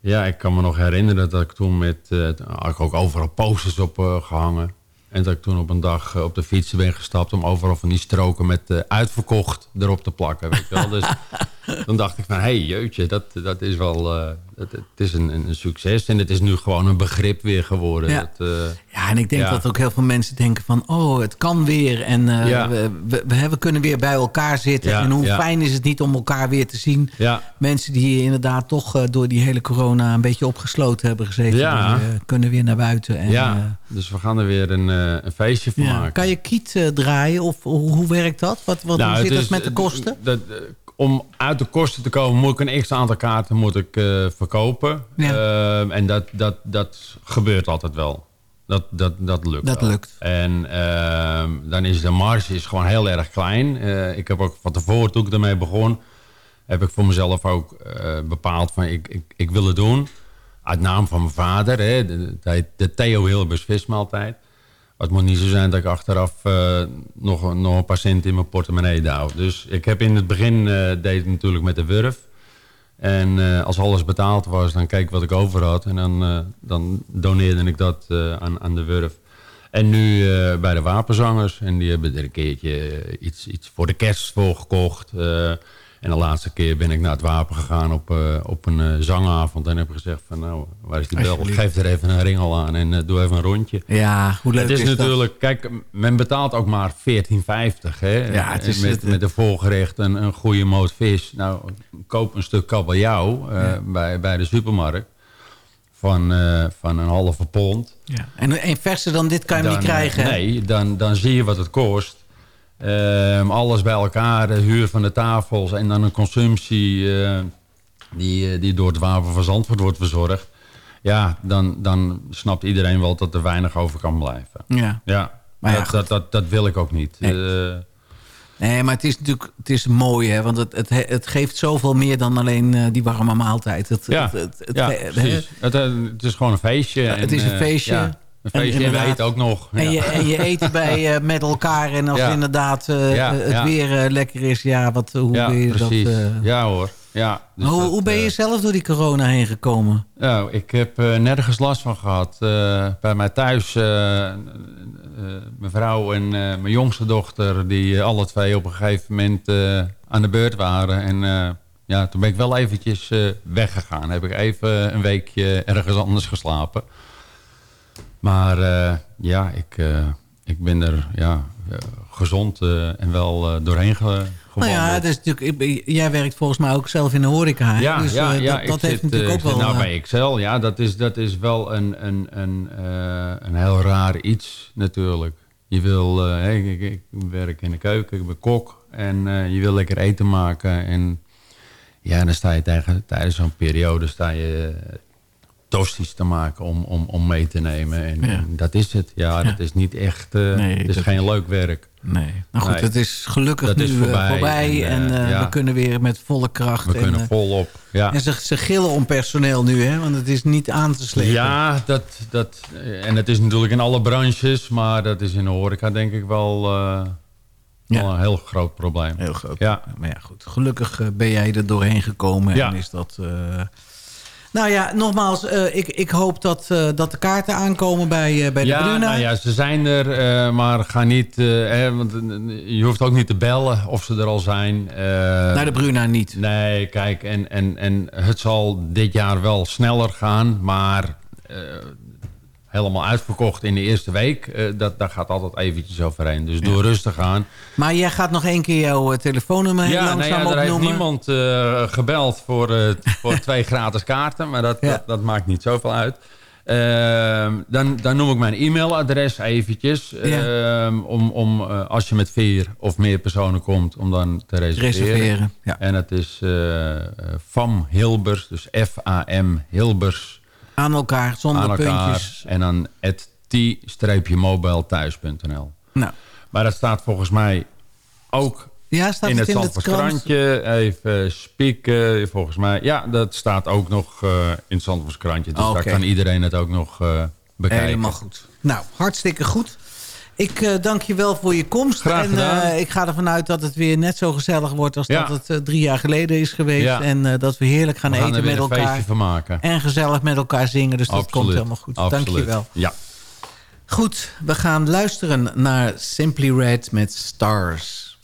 ja, ik kan me nog herinneren dat ik toen met... eh, had ik ook overal posters op eh, gehangen. En dat ik toen op een dag op de fiets ben gestapt... om overal van die stroken met uitverkocht erop te plakken. Weet je wel? Dus toen dacht ik van, hé, hey, jeutje, dat, dat is wel... eh, het, het is een, een succes. En het is nu gewoon een begrip weer geworden. Ja. Dat, eh, Ja, en ik denk Ja. dat ook heel veel mensen denken van... oh, het kan weer en eh, Ja. we, we, we hebben- kunnen weer bij elkaar zitten. En hoe fijn is het niet om elkaar weer te zien. ja, Mensen die inderdaad toch door die hele corona... een beetje opgesloten hebben gezeten. Die, kunnen weer naar buiten. En, ja. dus we gaan er weer een, een feestje van ja. maken. Kan je kiet draaien of hoe, hoe werkt dat? Wat, wat, Nou, hoe zit het dat is- met de kosten? dat, om uit de kosten te komen moet ik een x aantal kaarten moet ik, eh, verkopen. Ja. Ehm, en dat, dat, dat gebeurt altijd wel. Dat, dat, dat lukt Dat wel. lukt. En ehm, dan is de marge is gewoon heel erg klein. Eh, ik heb ook van tevoren, toen ik ermee begon... heb ik voor mezelf ook eh, bepaald van ik, ik, ik wil het doen. Uit naam van mijn vader. Hè, de, de, de Theo Hilbers vismaaltijd. Het moet niet zo zijn dat ik achteraf eh, nog, nog een paar cent in mijn portemonnee douw. Dus ik heb in het begin eh, deed natuurlijk met de Wurf. En eh, als alles betaald was, dan keek ik wat ik over had. En dan, dan doneerde ik dat aan, aan de Wurf. En nu bij de wapenzangers. En die hebben er een keertje iets, iets voor de kerst voor gekocht. En de laatste keer ben ik naar het wapen gegaan op, eh, op een eh, zangavond. En heb gezegd van nou, waar is die bel? Geef er even een ringel aan en eh, doe even een rondje. Ja, hoe leuk Het is, is, natuurlijk, kijk, men betaalt ook maar 14,50. Hè? Ja, het is- met, het- met een volgerecht een, een goede moot vis. Nou, koop een stuk kabeljauw eh, bij, bij de supermarkt. van, van een halve pond. Ja. En een verser dan dit kan je hem niet krijgen. Nee, dan, dan zie je wat het kost. Ehm, alles bij elkaar, de huur van de tafels en dan een consumptie eh, die, eh, die door het Wapen van Zandvoort wordt verzorgd. Ja, dan, dan snapt iedereen wel dat er weinig over kan blijven. Ja. Ja, Maar ja, dat, dat, dat, dat wil ik ook niet. Nee. Eh, Nee, maar het is natuurlijk het is mooi, hè? Want het, het, het geeft zoveel meer dan alleen die warme maaltijd. Het, ja, het, het, het- ja precies. Het, is gewoon een feestje. Ja, het en, is een feestje. ja, een feestje en, inderdaad- eten ook nog. En, Ja. je, en je eet bij, eh, met elkaar. En als Ja. inderdaad eh, Ja, het weer eh, lekker is, ja, wat, hoe ben je precies. dat... eh, Ja hoor. Ja, dus hoe, dat, hoe ben je eh, zelf door die corona heen gekomen? Nou, ik heb eh, nergens last van gehad. Eh, bij mij thuis, eh, eh, mijn vrouw en eh, mijn jongste dochter... die eh, alle twee op een gegeven moment eh, aan de beurt waren. En eh, ja, toen ben ik wel eventjes eh, weggegaan. Heb ik even een weekje ergens anders geslapen. Maar eh, ja, ik, eh, ik ben er ja, eh, gezond en wel doorheen ge Nou ja, dus natuurlijk, ik ben- jij werkt volgens mij ook zelf in de horeca. Ja, dus ja, ja, dat, dat heeft zit, natuurlijk ook wel... Nou, bij Excel, ja, dat is, dat is wel een, een, een, een heel raar iets natuurlijk. Je wil, hey, ik, ik werk in de keuken, ik ben kok en je wil lekker eten maken. En ja, dan sta je tegen, tijdens zo'n periode sta je toasties te maken om, om, om mee te nemen. En, Ja. en dat is het. Ja, dat is niet echt, eh, Nee, het is dat geen leuk werk. Nee. Nou goed, Nee. het is gelukkig Dat nu is eh, voorbij voorbij. en, En, eh, ja. we kunnen weer met volle kracht. We en, kunnen volop. Ja. En ze, ze gillen om personeel nu, hè? Want het is niet aan te slepen. Ja, dat, dat, en het is natuurlijk in alle branches, maar dat is in de horeca denk ik wel, Ja. wel een heel groot probleem. Heel groot. Ja. Maar ja, goed. Gelukkig ben jij er doorheen gekomen. Ja. En is dat... Nou ja, nogmaals, eh, ik, ik hoop dat, eh, dat de kaarten aankomen bij, eh, bij de ja, Bruna. nou ja, ze zijn er, maar ga niet, eh, hè, want je hoeft ook niet te bellen of ze er al zijn. Naar de Bruna niet. Nee, kijk, en, en, en het zal dit jaar wel sneller gaan, maar helemaal uitverkocht in de eerste week, eh, dat, daar gaat altijd eventjes overheen. Dus doe rustig aan. Maar jij gaat nog één keer jouw eh, telefoonnummer Ja, langzaam nou ja, er heeft opnoemen. niemand eh, gebeld voor, voor twee gratis kaarten. Maar dat, Ja. dat, dat maakt niet zoveel uit. Ehm, dan, dan noem ik mijn e-mailadres eventjes. Ehm, om, om als je met vier of meer personen komt, om dan te reserveren. Reserveren, ja. En het is FAM Hilbers, dus F-A-M Hilbers Aan elkaar, zonder aan elkaar. puntjes. En dan at t-mobilethuis.nl. Nou, Maar dat staat volgens mij ook ja, staat in het het in krantje. Even spieken, volgens mij. Ja, dat staat ook nog eh, in het Zandvoorts krantje. Dus daar kan iedereen het ook nog eh, bekijken. Helemaal goed. Nou, hartstikke goed. Ik eh, dank je wel voor je komst. Graag en eh, ik ga ervan uit dat het weer net zo gezellig wordt... als Ja. dat het eh, drie jaar geleden is geweest. Ja. En dat we heerlijk gaan We gaan eten met elkaar. feestje van maken. En gezellig met elkaar zingen. Dus dat komt helemaal goed. Absoluut. Dank je wel. Ja. Goed, we gaan luisteren naar Simply Red met Stars.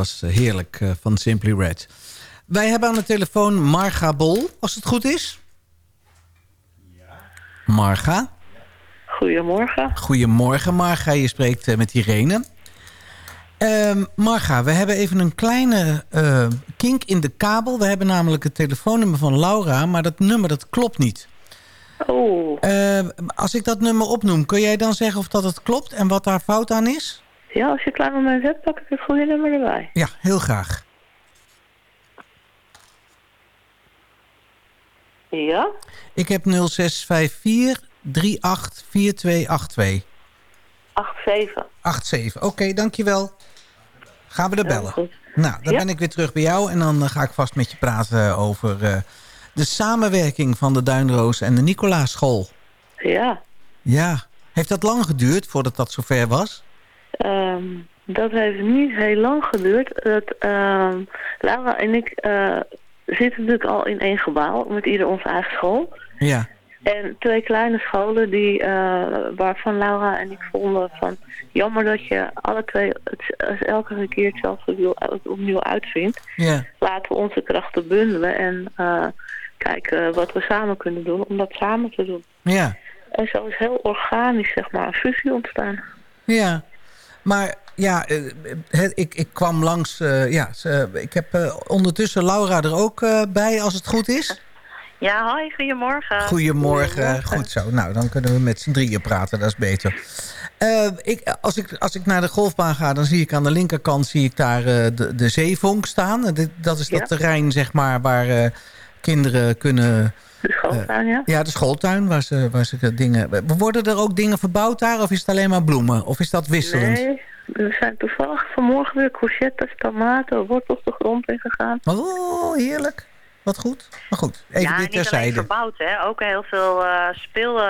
Was eh, heerlijk eh, van Simply Red. Wij hebben aan de telefoon Marga Bol, als het goed is. Ja. Marga. Goedemorgen. Goedemorgen Marga, je spreekt eh, met Irene. Ehm, Marga, we hebben even een kleine eh, kink in de kabel. We hebben namelijk het telefoonnummer van Laura, maar dat nummer dat klopt niet. Oh, Ehm, als ik dat nummer opnoem, kun jij dan zeggen of dat het klopt en wat daar fout aan is? ja, als je een klein moment hebt, pak ik het goede nummer erbij. Ja, heel graag. Ja? Ik heb 0654 384282. 8-7. 87. Oké, dankjewel. Gaan we er bellen. Nou, dan Ja. ben ik weer terug bij jou. En dan eh, ga ik vast met je praten over eh, de samenwerking van de Duinroos en de Nicolaaschool. Ja. Ja. Heeft dat lang geduurd voordat dat zover was? Ehm, dat heeft niet heel lang geduurd. Dat, ehm, Laura en ik eh, zitten natuurlijk al in één gebouw met ieder onze eigen school. Ja. En twee kleine scholen die, eh, waarvan Laura en ik vonden van... jammer dat je alle twee het, het elke keer hetzelfde wiel- opnieuw uitvindt. Ja. Laten we onze krachten bundelen en eh, kijken wat we samen kunnen doen om dat samen te doen. Ja. En zo is heel organisch zeg maar een fusie ontstaan. Ja. Maar ja, eh, ik, ik kwam langs... eh, ja, ik heb eh, ondertussen Laura er ook bij, als het goed is. Ja, hoi, goedemorgen. Goedemorgen. Goed zo. Nou, dan kunnen we met z'n drieën praten. Dat is beter. Ik, als, ik, als ik naar de golfbaan ga, dan zie ik aan de linkerkant zie ik daar de, de zeevonk staan. Dat is dat Ja. terrein, zeg maar, waar kinderen kunnen... De schooltuin, ja. Ja, de schooltuin, waar ze, waar ze dingen... Worden er ook dingen verbouwd daar, of is het alleen maar bloemen? Of is dat wisselend? Nee, er zijn toevallig vanmorgen weer courgettes, tomaten, wortels de grond in gegaan. Oh, heerlijk. Wat goed. Maar goed, even ja, dit niet alleen terzijde. verbouwd, hè. Ook heel veel eh, speel,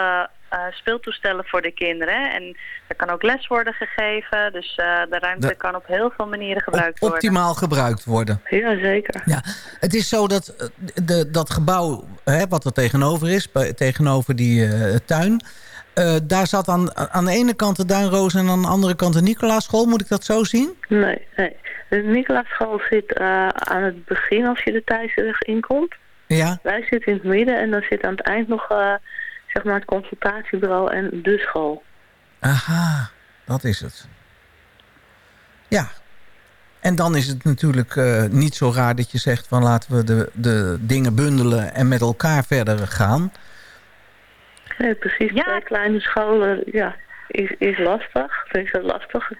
eh, speeltoestellen voor de kinderen. En er kan ook les worden gegeven. Dus eh, de ruimte De- kan op heel veel manieren gebruikt Op- worden. optimaal gebruikt worden. Ja, zeker. Ja, het is zo dat eh, de, dat gebouw hè, wat er tegenover is, bij- tegenover die eh, tuin... eh, daar zat aan, aan de ene kant de Duinroos en aan de andere kant de Nicolaaschool. Moet ik dat zo zien? Nee, nee. De Nicolaaschool zit eh, aan het begin als je de Thijssenweg inkomt. Ja, Wij zitten in het midden en dan zit aan het eind nog eh, zeg maar het consultatiebureau en de school. aha, dat is het. Ja, en dan is het natuurlijk eh, niet zo raar dat je zegt... van laten we de, de dingen bundelen en met elkaar verder gaan. Nee, precies. Ja. Kleine scholen, ja, is, is lastig. Vind ik dat lastig.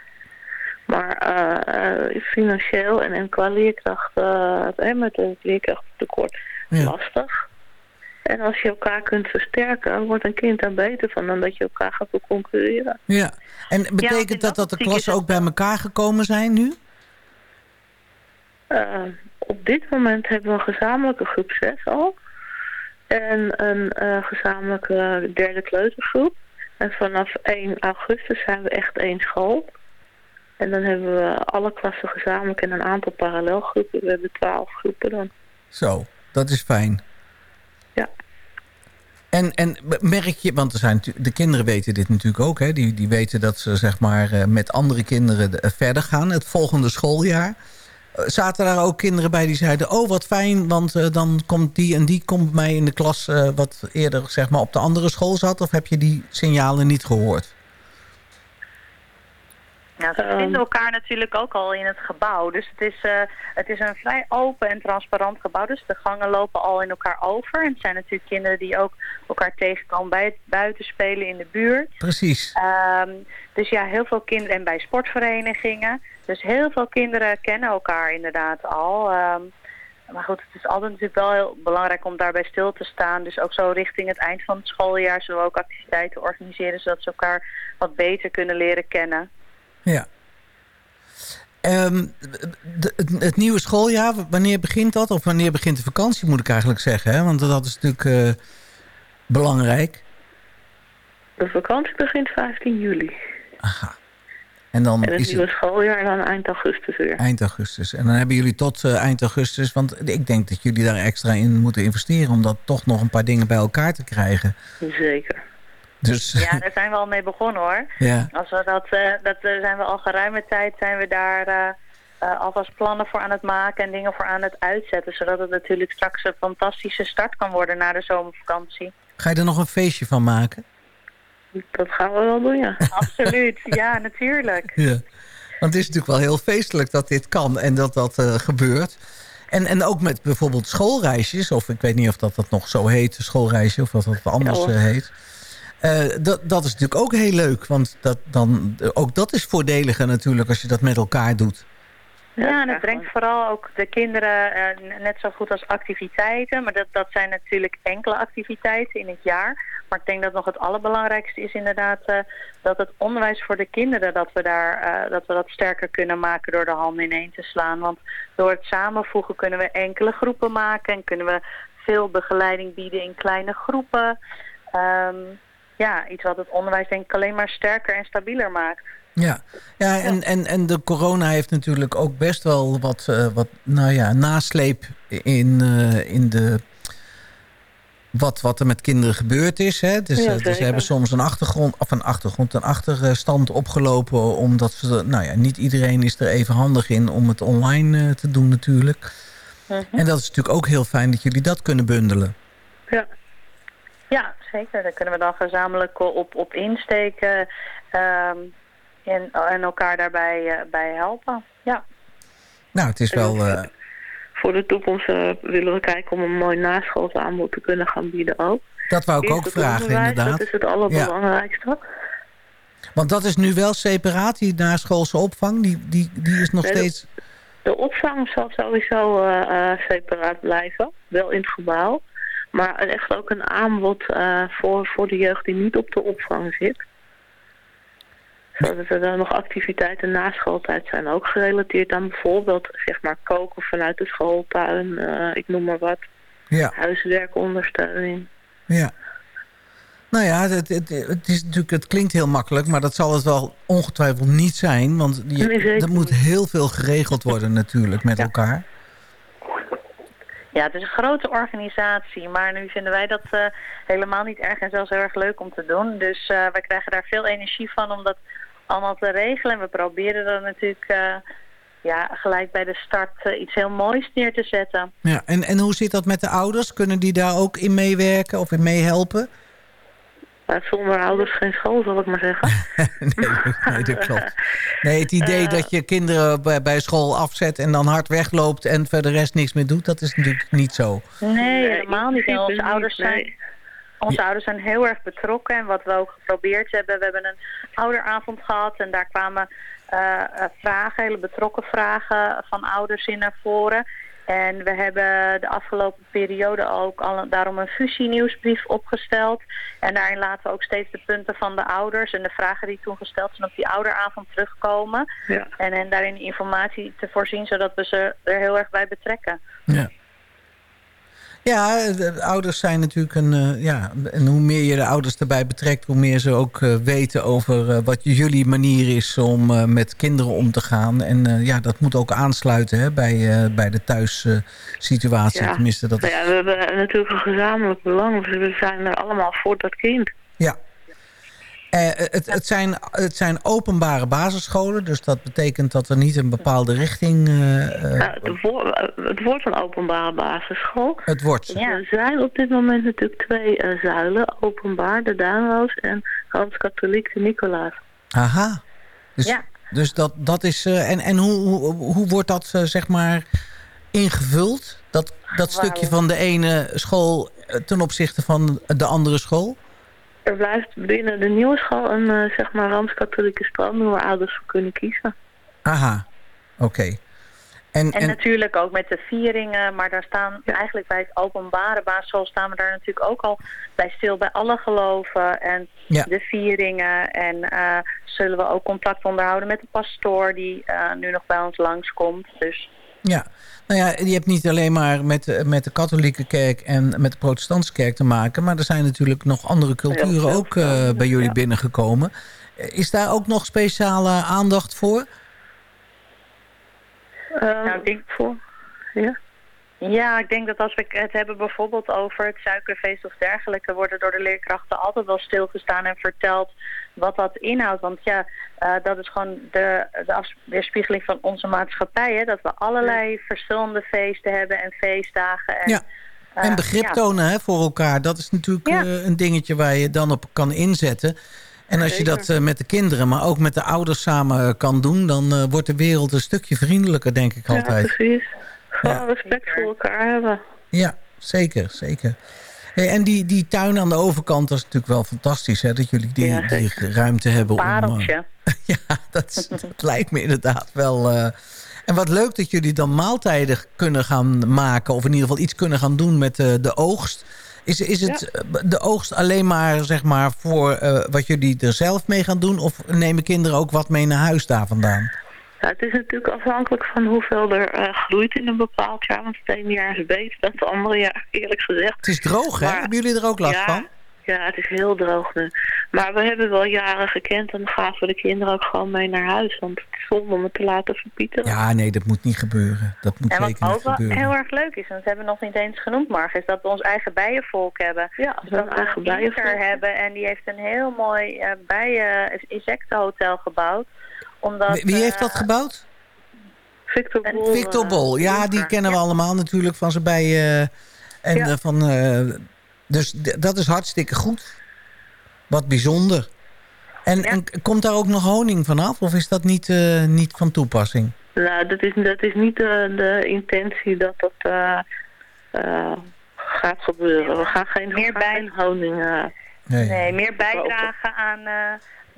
Maar eh, eh, financieel en, en qua leerkracht, met een leerkrachttekort, Ja. lastig. En als je elkaar kunt versterken, wordt een kind daar beter van dan dat je elkaar gaat concurreren. Ja. En betekent dat dat dat de klassen ook bij elkaar gekomen zijn nu? Eh, op dit moment hebben we een gezamenlijke groep 6 al. En een eh, gezamenlijke derde kleutergroep. En vanaf 1 augustus zijn we echt één school. En dan hebben we alle klassen gezamenlijk en een aantal parallelgroepen. We hebben 12 groepen dan. Zo, dat is fijn. Ja. En, en merk je, want er zijn, de kinderen weten dit natuurlijk ook... Hè? Die, die weten dat ze zeg maar, eh, met andere kinderen eh, verder gaan... het volgende schooljaar. Eh, Zaten daar ook kinderen bij die zeiden... oh, wat fijn, want dan komt die en die komt mij in de klas... wat eerder zeg maar, op de andere school zat? Of heb je die signalen niet gehoord? Ja, ze Ehm. vinden elkaar natuurlijk ook al in het gebouw. Dus het is, eh, het is een vrij open en transparant gebouw. Dus de gangen lopen al in elkaar over. En het zijn natuurlijk kinderen die ook elkaar tegenkomen bij het buitenspelen in de buurt. Precies. Ehm, dus ja, heel veel kinderen en bij sportverenigingen. Dus heel veel kinderen kennen elkaar inderdaad al. Ehm, maar goed, het is altijd natuurlijk wel heel belangrijk om daarbij stil te staan. Dus ook zo richting het eind van het schooljaar zullen we ook activiteiten organiseren... zodat ze elkaar wat beter kunnen leren kennen. Ja. Ehm, de- het, het nieuwe schooljaar, wanneer begint dat? Of wanneer begint de vakantie, moet ik eigenlijk zeggen. Hè? Want dat is natuurlijk eh, belangrijk. De vakantie begint 15 juli. Aha. En dan En het is nieuwe het schooljaar dan eind augustus weer. eind augustus. En dan hebben jullie tot eh, eind augustus... want ik denk dat jullie daar extra in moeten investeren... om dat toch nog een paar dingen bij elkaar te krijgen. Zeker. Dus Ja, daar zijn we al mee begonnen hoor. ja. Als we dat, eh, dat eh, zijn we al geruime tijd zijn we daar eh, eh, alvast plannen voor aan het maken en dingen voor aan het uitzetten. Zodat het natuurlijk straks een fantastische start kan worden na de zomervakantie. Ga je er nog een feestje van maken? Dat gaan we wel doen, ja. Absoluut, ja natuurlijk. Ja. Want het is natuurlijk wel heel feestelijk dat dit kan en dat dat eh, gebeurt. En, en ook met bijvoorbeeld schoolreisjes, of ik weet niet of dat, dat nog zo heet, schoolreisje, of wat dat anders heet. Eh, dat, dat is natuurlijk ook heel leuk, want dat, dan, ook dat is voordeliger natuurlijk als je dat met elkaar doet. Ja, en het brengt vooral ook de kinderen eh, net zo goed als activiteiten. Maar dat, dat zijn natuurlijk enkele activiteiten in het jaar. Maar ik denk dat nog het allerbelangrijkste is inderdaad eh, dat het onderwijs voor de kinderen, dat we, daar, eh, dat we dat sterker kunnen maken door de handen ineen te slaan. Want door het samenvoegen kunnen we enkele groepen maken en kunnen we veel begeleiding bieden in kleine groepen. Ehm, ja, iets wat het onderwijs denk ik alleen maar sterker en stabieler maakt. Ja, ja en, en, en de corona heeft natuurlijk ook best wel wat, eh, wat nou ja, nasleep in, eh, in de... Wat, wat er met kinderen gebeurd is. Hè? Dus, Ja, eh, dus ze hebben soms een achtergrond, of een achtergrond, een achterstand opgelopen. Omdat ze, nou ja, niet iedereen is er even handig in om het online te doen natuurlijk. En dat is natuurlijk ook heel fijn dat jullie dat kunnen bundelen. Ja. Ja, zeker. Daar kunnen we dan gezamenlijk op, op insteken ehm, en, en elkaar daarbij eh, bij helpen. Ja. Nou, het is wel... eh, Voor de toekomst eh, willen we kijken om een mooi naschoolsaanbod te kunnen gaan bieden ook. dat wou ik ook vragen inderdaad. Dat is het allerbelangrijkste. Want dat is nu wel separaat, die naschoolse opvang. Die, die, die is nog Nee, steeds... De opvang zal sowieso separaat blijven, wel in het gebouw. Maar echt ook een aanbod eh, voor, voor de jeugd die niet op de opvang zit. Zodat er dan nog activiteiten na schooltijd zijn, ook gerelateerd aan bijvoorbeeld zeg maar koken vanuit de schooltuin, eh, ik noem maar wat, Ja. huiswerkondersteuning. Ja. Nou ja, het, het, het, is natuurlijk, het klinkt heel makkelijk, maar dat zal het wel ongetwijfeld niet zijn. Want je, Nee, er moet heel veel geregeld worden natuurlijk met Ja. elkaar. Ja, het is een grote organisatie, maar nu vinden wij dat eh, helemaal niet erg en zelfs heel erg leuk om te doen. Dus eh, wij krijgen daar veel energie van om dat allemaal te regelen. En we proberen dan natuurlijk eh, ja, gelijk bij de start iets heel moois neer te zetten. Ja, en, en hoe zit dat met de ouders? Kunnen die daar ook in meewerken of in meehelpen? Maar zonder ouders geen school, zal ik maar zeggen. nee, nee, dat klopt. Nee, het idee dat je kinderen bij, bij school afzet en dan hard wegloopt en verder rest niks meer doet, dat is natuurlijk niet zo. Nee, helemaal niet. Onze ouders zijn... nee. Onze ouders zijn heel erg betrokken en wat we ook geprobeerd hebben, we hebben een ouderavond gehad en daar kwamen eh, eh, vragen, hele betrokken vragen van ouders in naar voren. En we hebben de afgelopen periode ook al daarom een fusienieuwsbrief opgesteld. En daarin laten we ook steeds de punten van de ouders en de vragen die toen gesteld zijn op die ouderavond terugkomen. Ja. En, en daarin informatie te voorzien, zodat we ze er heel erg bij betrekken. Ja. Ja, de ouders zijn natuurlijk een... eh, ja, en hoe meer je de ouders erbij betrekt... hoe meer ze ook eh, weten over eh, wat jullie manier is... om met kinderen om te gaan. En ja, dat moet ook aansluiten hè, bij, bij de thuissituatie. Ja. Tenminste, dat is, ja, we hebben natuurlijk een gezamenlijk belang. Dus we zijn er allemaal voor dat kind. ja. Eh, het, het, zijn, het zijn openbare basisscholen. Dus dat betekent dat er niet een bepaalde richting... eh, eh, Nou, het, wo- eh, het wordt een openbare basisschool. het wordt. Ja. Er zijn op dit moment natuurlijk twee eh, zuilen. Openbaar, de Duinroos en Rooms-Katholiek, de Nicolaas. Aha. Dus, Ja. dus dat, dat is... eh, en en hoe, hoe, hoe wordt dat, eh, zeg maar, ingevuld? Dat, dat stukje van de ene school eh, ten opzichte van de andere school? Er blijft binnen de nieuwe school een eh, zeg maar Rooms-Katholieke stroming waar ouders voor kunnen kiezen. Aha. Oké. En, En, en, natuurlijk ook met de vieringen, maar daar staan eigenlijk bij het openbare basisschool staan we daar natuurlijk ook al bij stil bij alle geloven en Ja. de vieringen. En eh, zullen we ook contact onderhouden met de pastoor die eh, nu nog bij ons langskomt. Dus ja. Nou ja, je hebt niet alleen maar met, de- met de katholieke kerk en met de protestantse kerk te maken... maar er zijn natuurlijk nog andere culturen ook eh, bij jullie ja. binnengekomen. Eh, Is daar ook nog speciale aandacht voor? Eh, Nou, ik denk- voor. Ja. Ja, ik denk dat als we het hebben bijvoorbeeld over het suikerfeest of dergelijke, worden door de leerkrachten altijd wel stilgestaan en verteld wat dat inhoudt. Want ja, eh, dat is gewoon de, de weerspiegeling van onze maatschappij. Hè? Dat we allerlei verschillende feesten hebben en feestdagen. En, Ja. eh, En begrip ja. tonen hè, voor elkaar. Dat is natuurlijk Ja. eh, een dingetje waar je dan op kan inzetten. En als je dat eh, met de kinderen, maar ook met de ouders samen kan doen... dan eh, wordt de wereld een stukje vriendelijker, denk ik ja, altijd. precies. Gewoon Ja. respect voor elkaar hebben. Ja, zeker, zeker. Hey, en die, die tuin aan de overkant, dat is natuurlijk wel fantastisch... Hè, dat jullie die, Ja, die ruimte hebben om... eh, Pareltje. ja, dat, lijkt me inderdaad wel... eh, en wat leuk dat jullie dan maaltijden kunnen gaan maken... of in ieder geval iets kunnen gaan doen met eh, de oogst. Is, is het eh, de oogst alleen maar, zeg maar voor eh, wat jullie er zelf mee gaan doen... of nemen kinderen ook wat mee naar huis daar vandaan? Ja, het is natuurlijk afhankelijk van hoeveel er eh, groeit in een bepaald jaar. Want het ene jaar is beter dan het andere jaar, eerlijk gezegd. Het is droog, hè? Maar- Hebben jullie er ook last ja, van? Ja, het is heel droog nu. Maar we hebben wel jaren gekend en dan gaven we de kinderen ook gewoon mee naar huis. Want het is zonde om het te laten verpieteren. Ja, nee, dat moet niet gebeuren. Dat moet En wat zeker niet ook wel gebeuren. heel erg leuk is, en dat hebben we nog niet eens genoemd, Marg, is dat we ons eigen bijenvolk hebben. Ja, Dus we dat we eigen een bijenvolk. hebben en die heeft een heel mooi eh bijen insectenhotel gebouwd. Omdat, Wie, wie heeft eh, dat gebouwd? Victor En Bol. Victor eh, Bol. Ja, die kennen we allemaal natuurlijk van zijn bijen. en Ja. eh, van, eh, dus dat is hartstikke goed. Wat bijzonder. En, en komt daar ook nog honing vanaf? Of is dat niet, eh, niet van toepassing? Nou, dat is, dat is niet de, de intentie dat dat eh, eh, gaat gebeuren. We gaan geen, Meer bij- geen honing... eh, Nee. Nee, meer bijdragen aan, eh,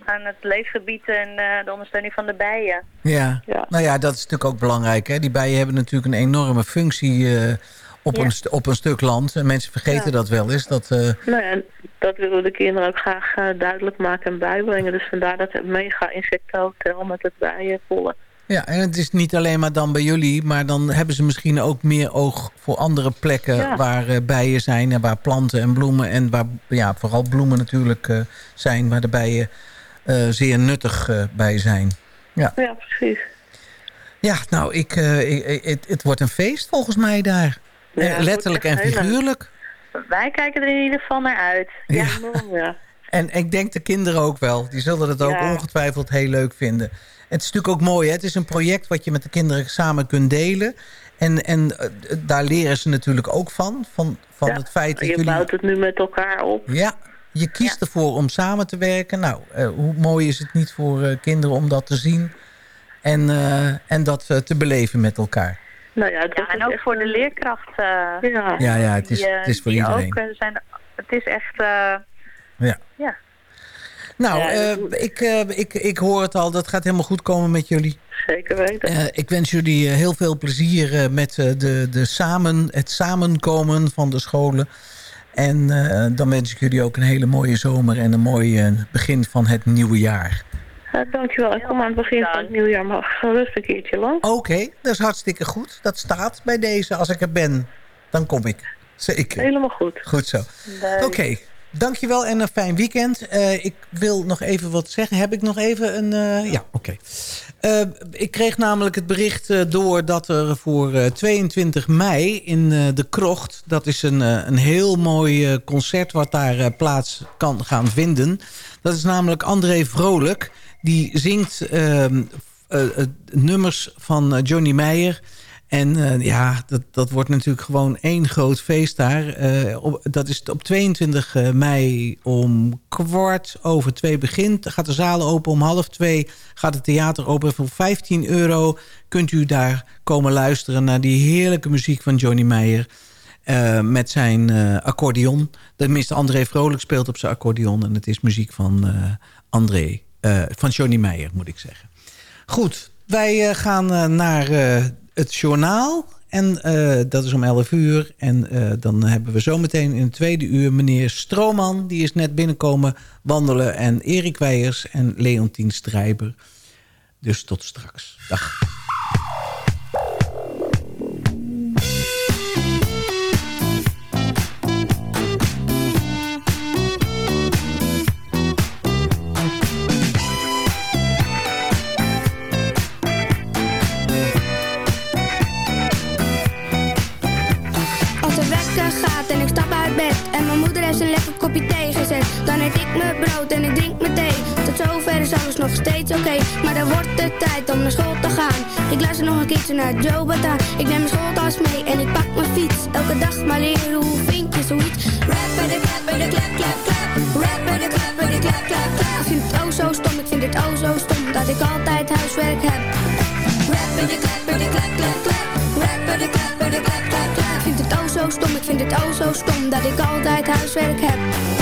aan het leefgebied en eh, de ondersteuning van de bijen. Ja. Ja. nou ja, dat is natuurlijk ook belangrijk. Hè? Die bijen hebben natuurlijk een enorme functie eh, op, Ja. een op een stuk land. En mensen vergeten Ja. dat wel eens. Dat, eh, Nou ja, dat willen we de kinderen ook graag duidelijk maken en bijbrengen. Dus vandaar dat het mega insectenhotel met het bijenvollen. Ja, en het is niet alleen maar dan bij jullie... maar dan hebben ze misschien ook meer oog voor andere plekken... Ja. waar eh, bijen zijn en waar planten en bloemen... en waar ja, vooral bloemen natuurlijk eh, zijn... waar de bijen zeer nuttig eh, bij zijn. Ja, precies. Ja, nou, ik, eh, ik- het, het wordt een feest volgens mij daar. Ja, Eh, letterlijk en figuurlijk. Wij kijken er in ieder geval naar uit. Ja. Ja. En ik denk de kinderen ook wel. Die zullen het ook Ja. ongetwijfeld heel leuk vinden. Het is natuurlijk ook mooi. Hè? Het is een project wat je met de kinderen samen kunt delen. En, en eh, daar leren ze natuurlijk ook van. Van, van Ja, het feit dat Je jullie... bouwt het nu met elkaar op. Ja, je kiest ervoor om samen te werken. Nou, eh, hoe mooi is het niet voor eh, kinderen om dat te zien. En, eh, en dat eh, te beleven met elkaar. Nou ja, het Ja, was en ook echt voor de leerkracht. eh, Ja, Ja, ja, het is, die, het is voor die iedereen. Ook, zijn, het is echt... eh, Ja. ja. Nou, Ja, eh, ik, eh, ik, ik hoor het al. Dat gaat helemaal goed komen met jullie. zeker weten. Eh, ik wens jullie eh, heel veel plezier eh, met eh, de, de samen, het samenkomen van de scholen. En eh, dan wens ik jullie ook een hele mooie zomer en een mooi eh, begin van het nieuwe jaar. Uh, dankjewel. Ik kom aan het begin van het nieuwjaar maar gerust een keertje lang. Oké, dat is hartstikke goed. Dat staat bij deze. Als ik er ben, dan kom ik. Zeker. Helemaal goed. Goed zo. Oké, dankjewel en een fijn weekend. Eh, ik wil nog even wat zeggen. Heb ik nog even een... ja, oké. Eh, ik kreeg namelijk het bericht eh, door dat er voor eh, 22 mei in eh, de Krocht... dat is een, eh, een heel mooi eh, concert wat daar eh, plaats kan gaan vinden. Dat is namelijk André Vrolijk. Die zingt ehm, eh, eh, nummers van eh, Johnny Meijer... En eh, ja, dat, dat wordt natuurlijk gewoon één groot feest daar. Eh, op, dat is op 22 mei om kwart over twee begint. Gaat de zaal open om half twee. Gaat het theater open. Voor 15 euro kunt u daar komen luisteren... naar die heerlijke muziek van Johnny Meijer. eh, met zijn eh, accordeon. Tenminste, André Vrolijk speelt op zijn accordeon. En het is muziek van eh, André. eh, van Johnny Meijer, moet ik zeggen. Goed, wij eh, gaan eh, naar eh, het journaal. En eh, dat is om 11 uur. En eh, dan hebben we zometeen in het tweede uur meneer Stroman. Die is net binnenkomen wandelen. En Erik Weijers en Leontien Strijber. Dus tot straks. Dag. Mijn brood en ik drink mijn thee Tot zover is alles nog steeds oké Maar dan wordt het tijd om naar school te gaan Ik luister nog een keertje naar Joe Bata Ik neem mijn schooltas mee en ik pak mijn fiets Elke dag maar leren hoe vind je zoiets Rapper de klapper de klap klap klap Rapper de klapper de klap klap klap Ik vind het oh zo stom, ik vind het oh zo stom Dat ik altijd huiswerk heb Rapper de klapper de klap klap klap Rapper de klapper de klap klap klap Ik vind het oh zo stom, ik vind het oh zo stom Dat ik altijd huiswerk heb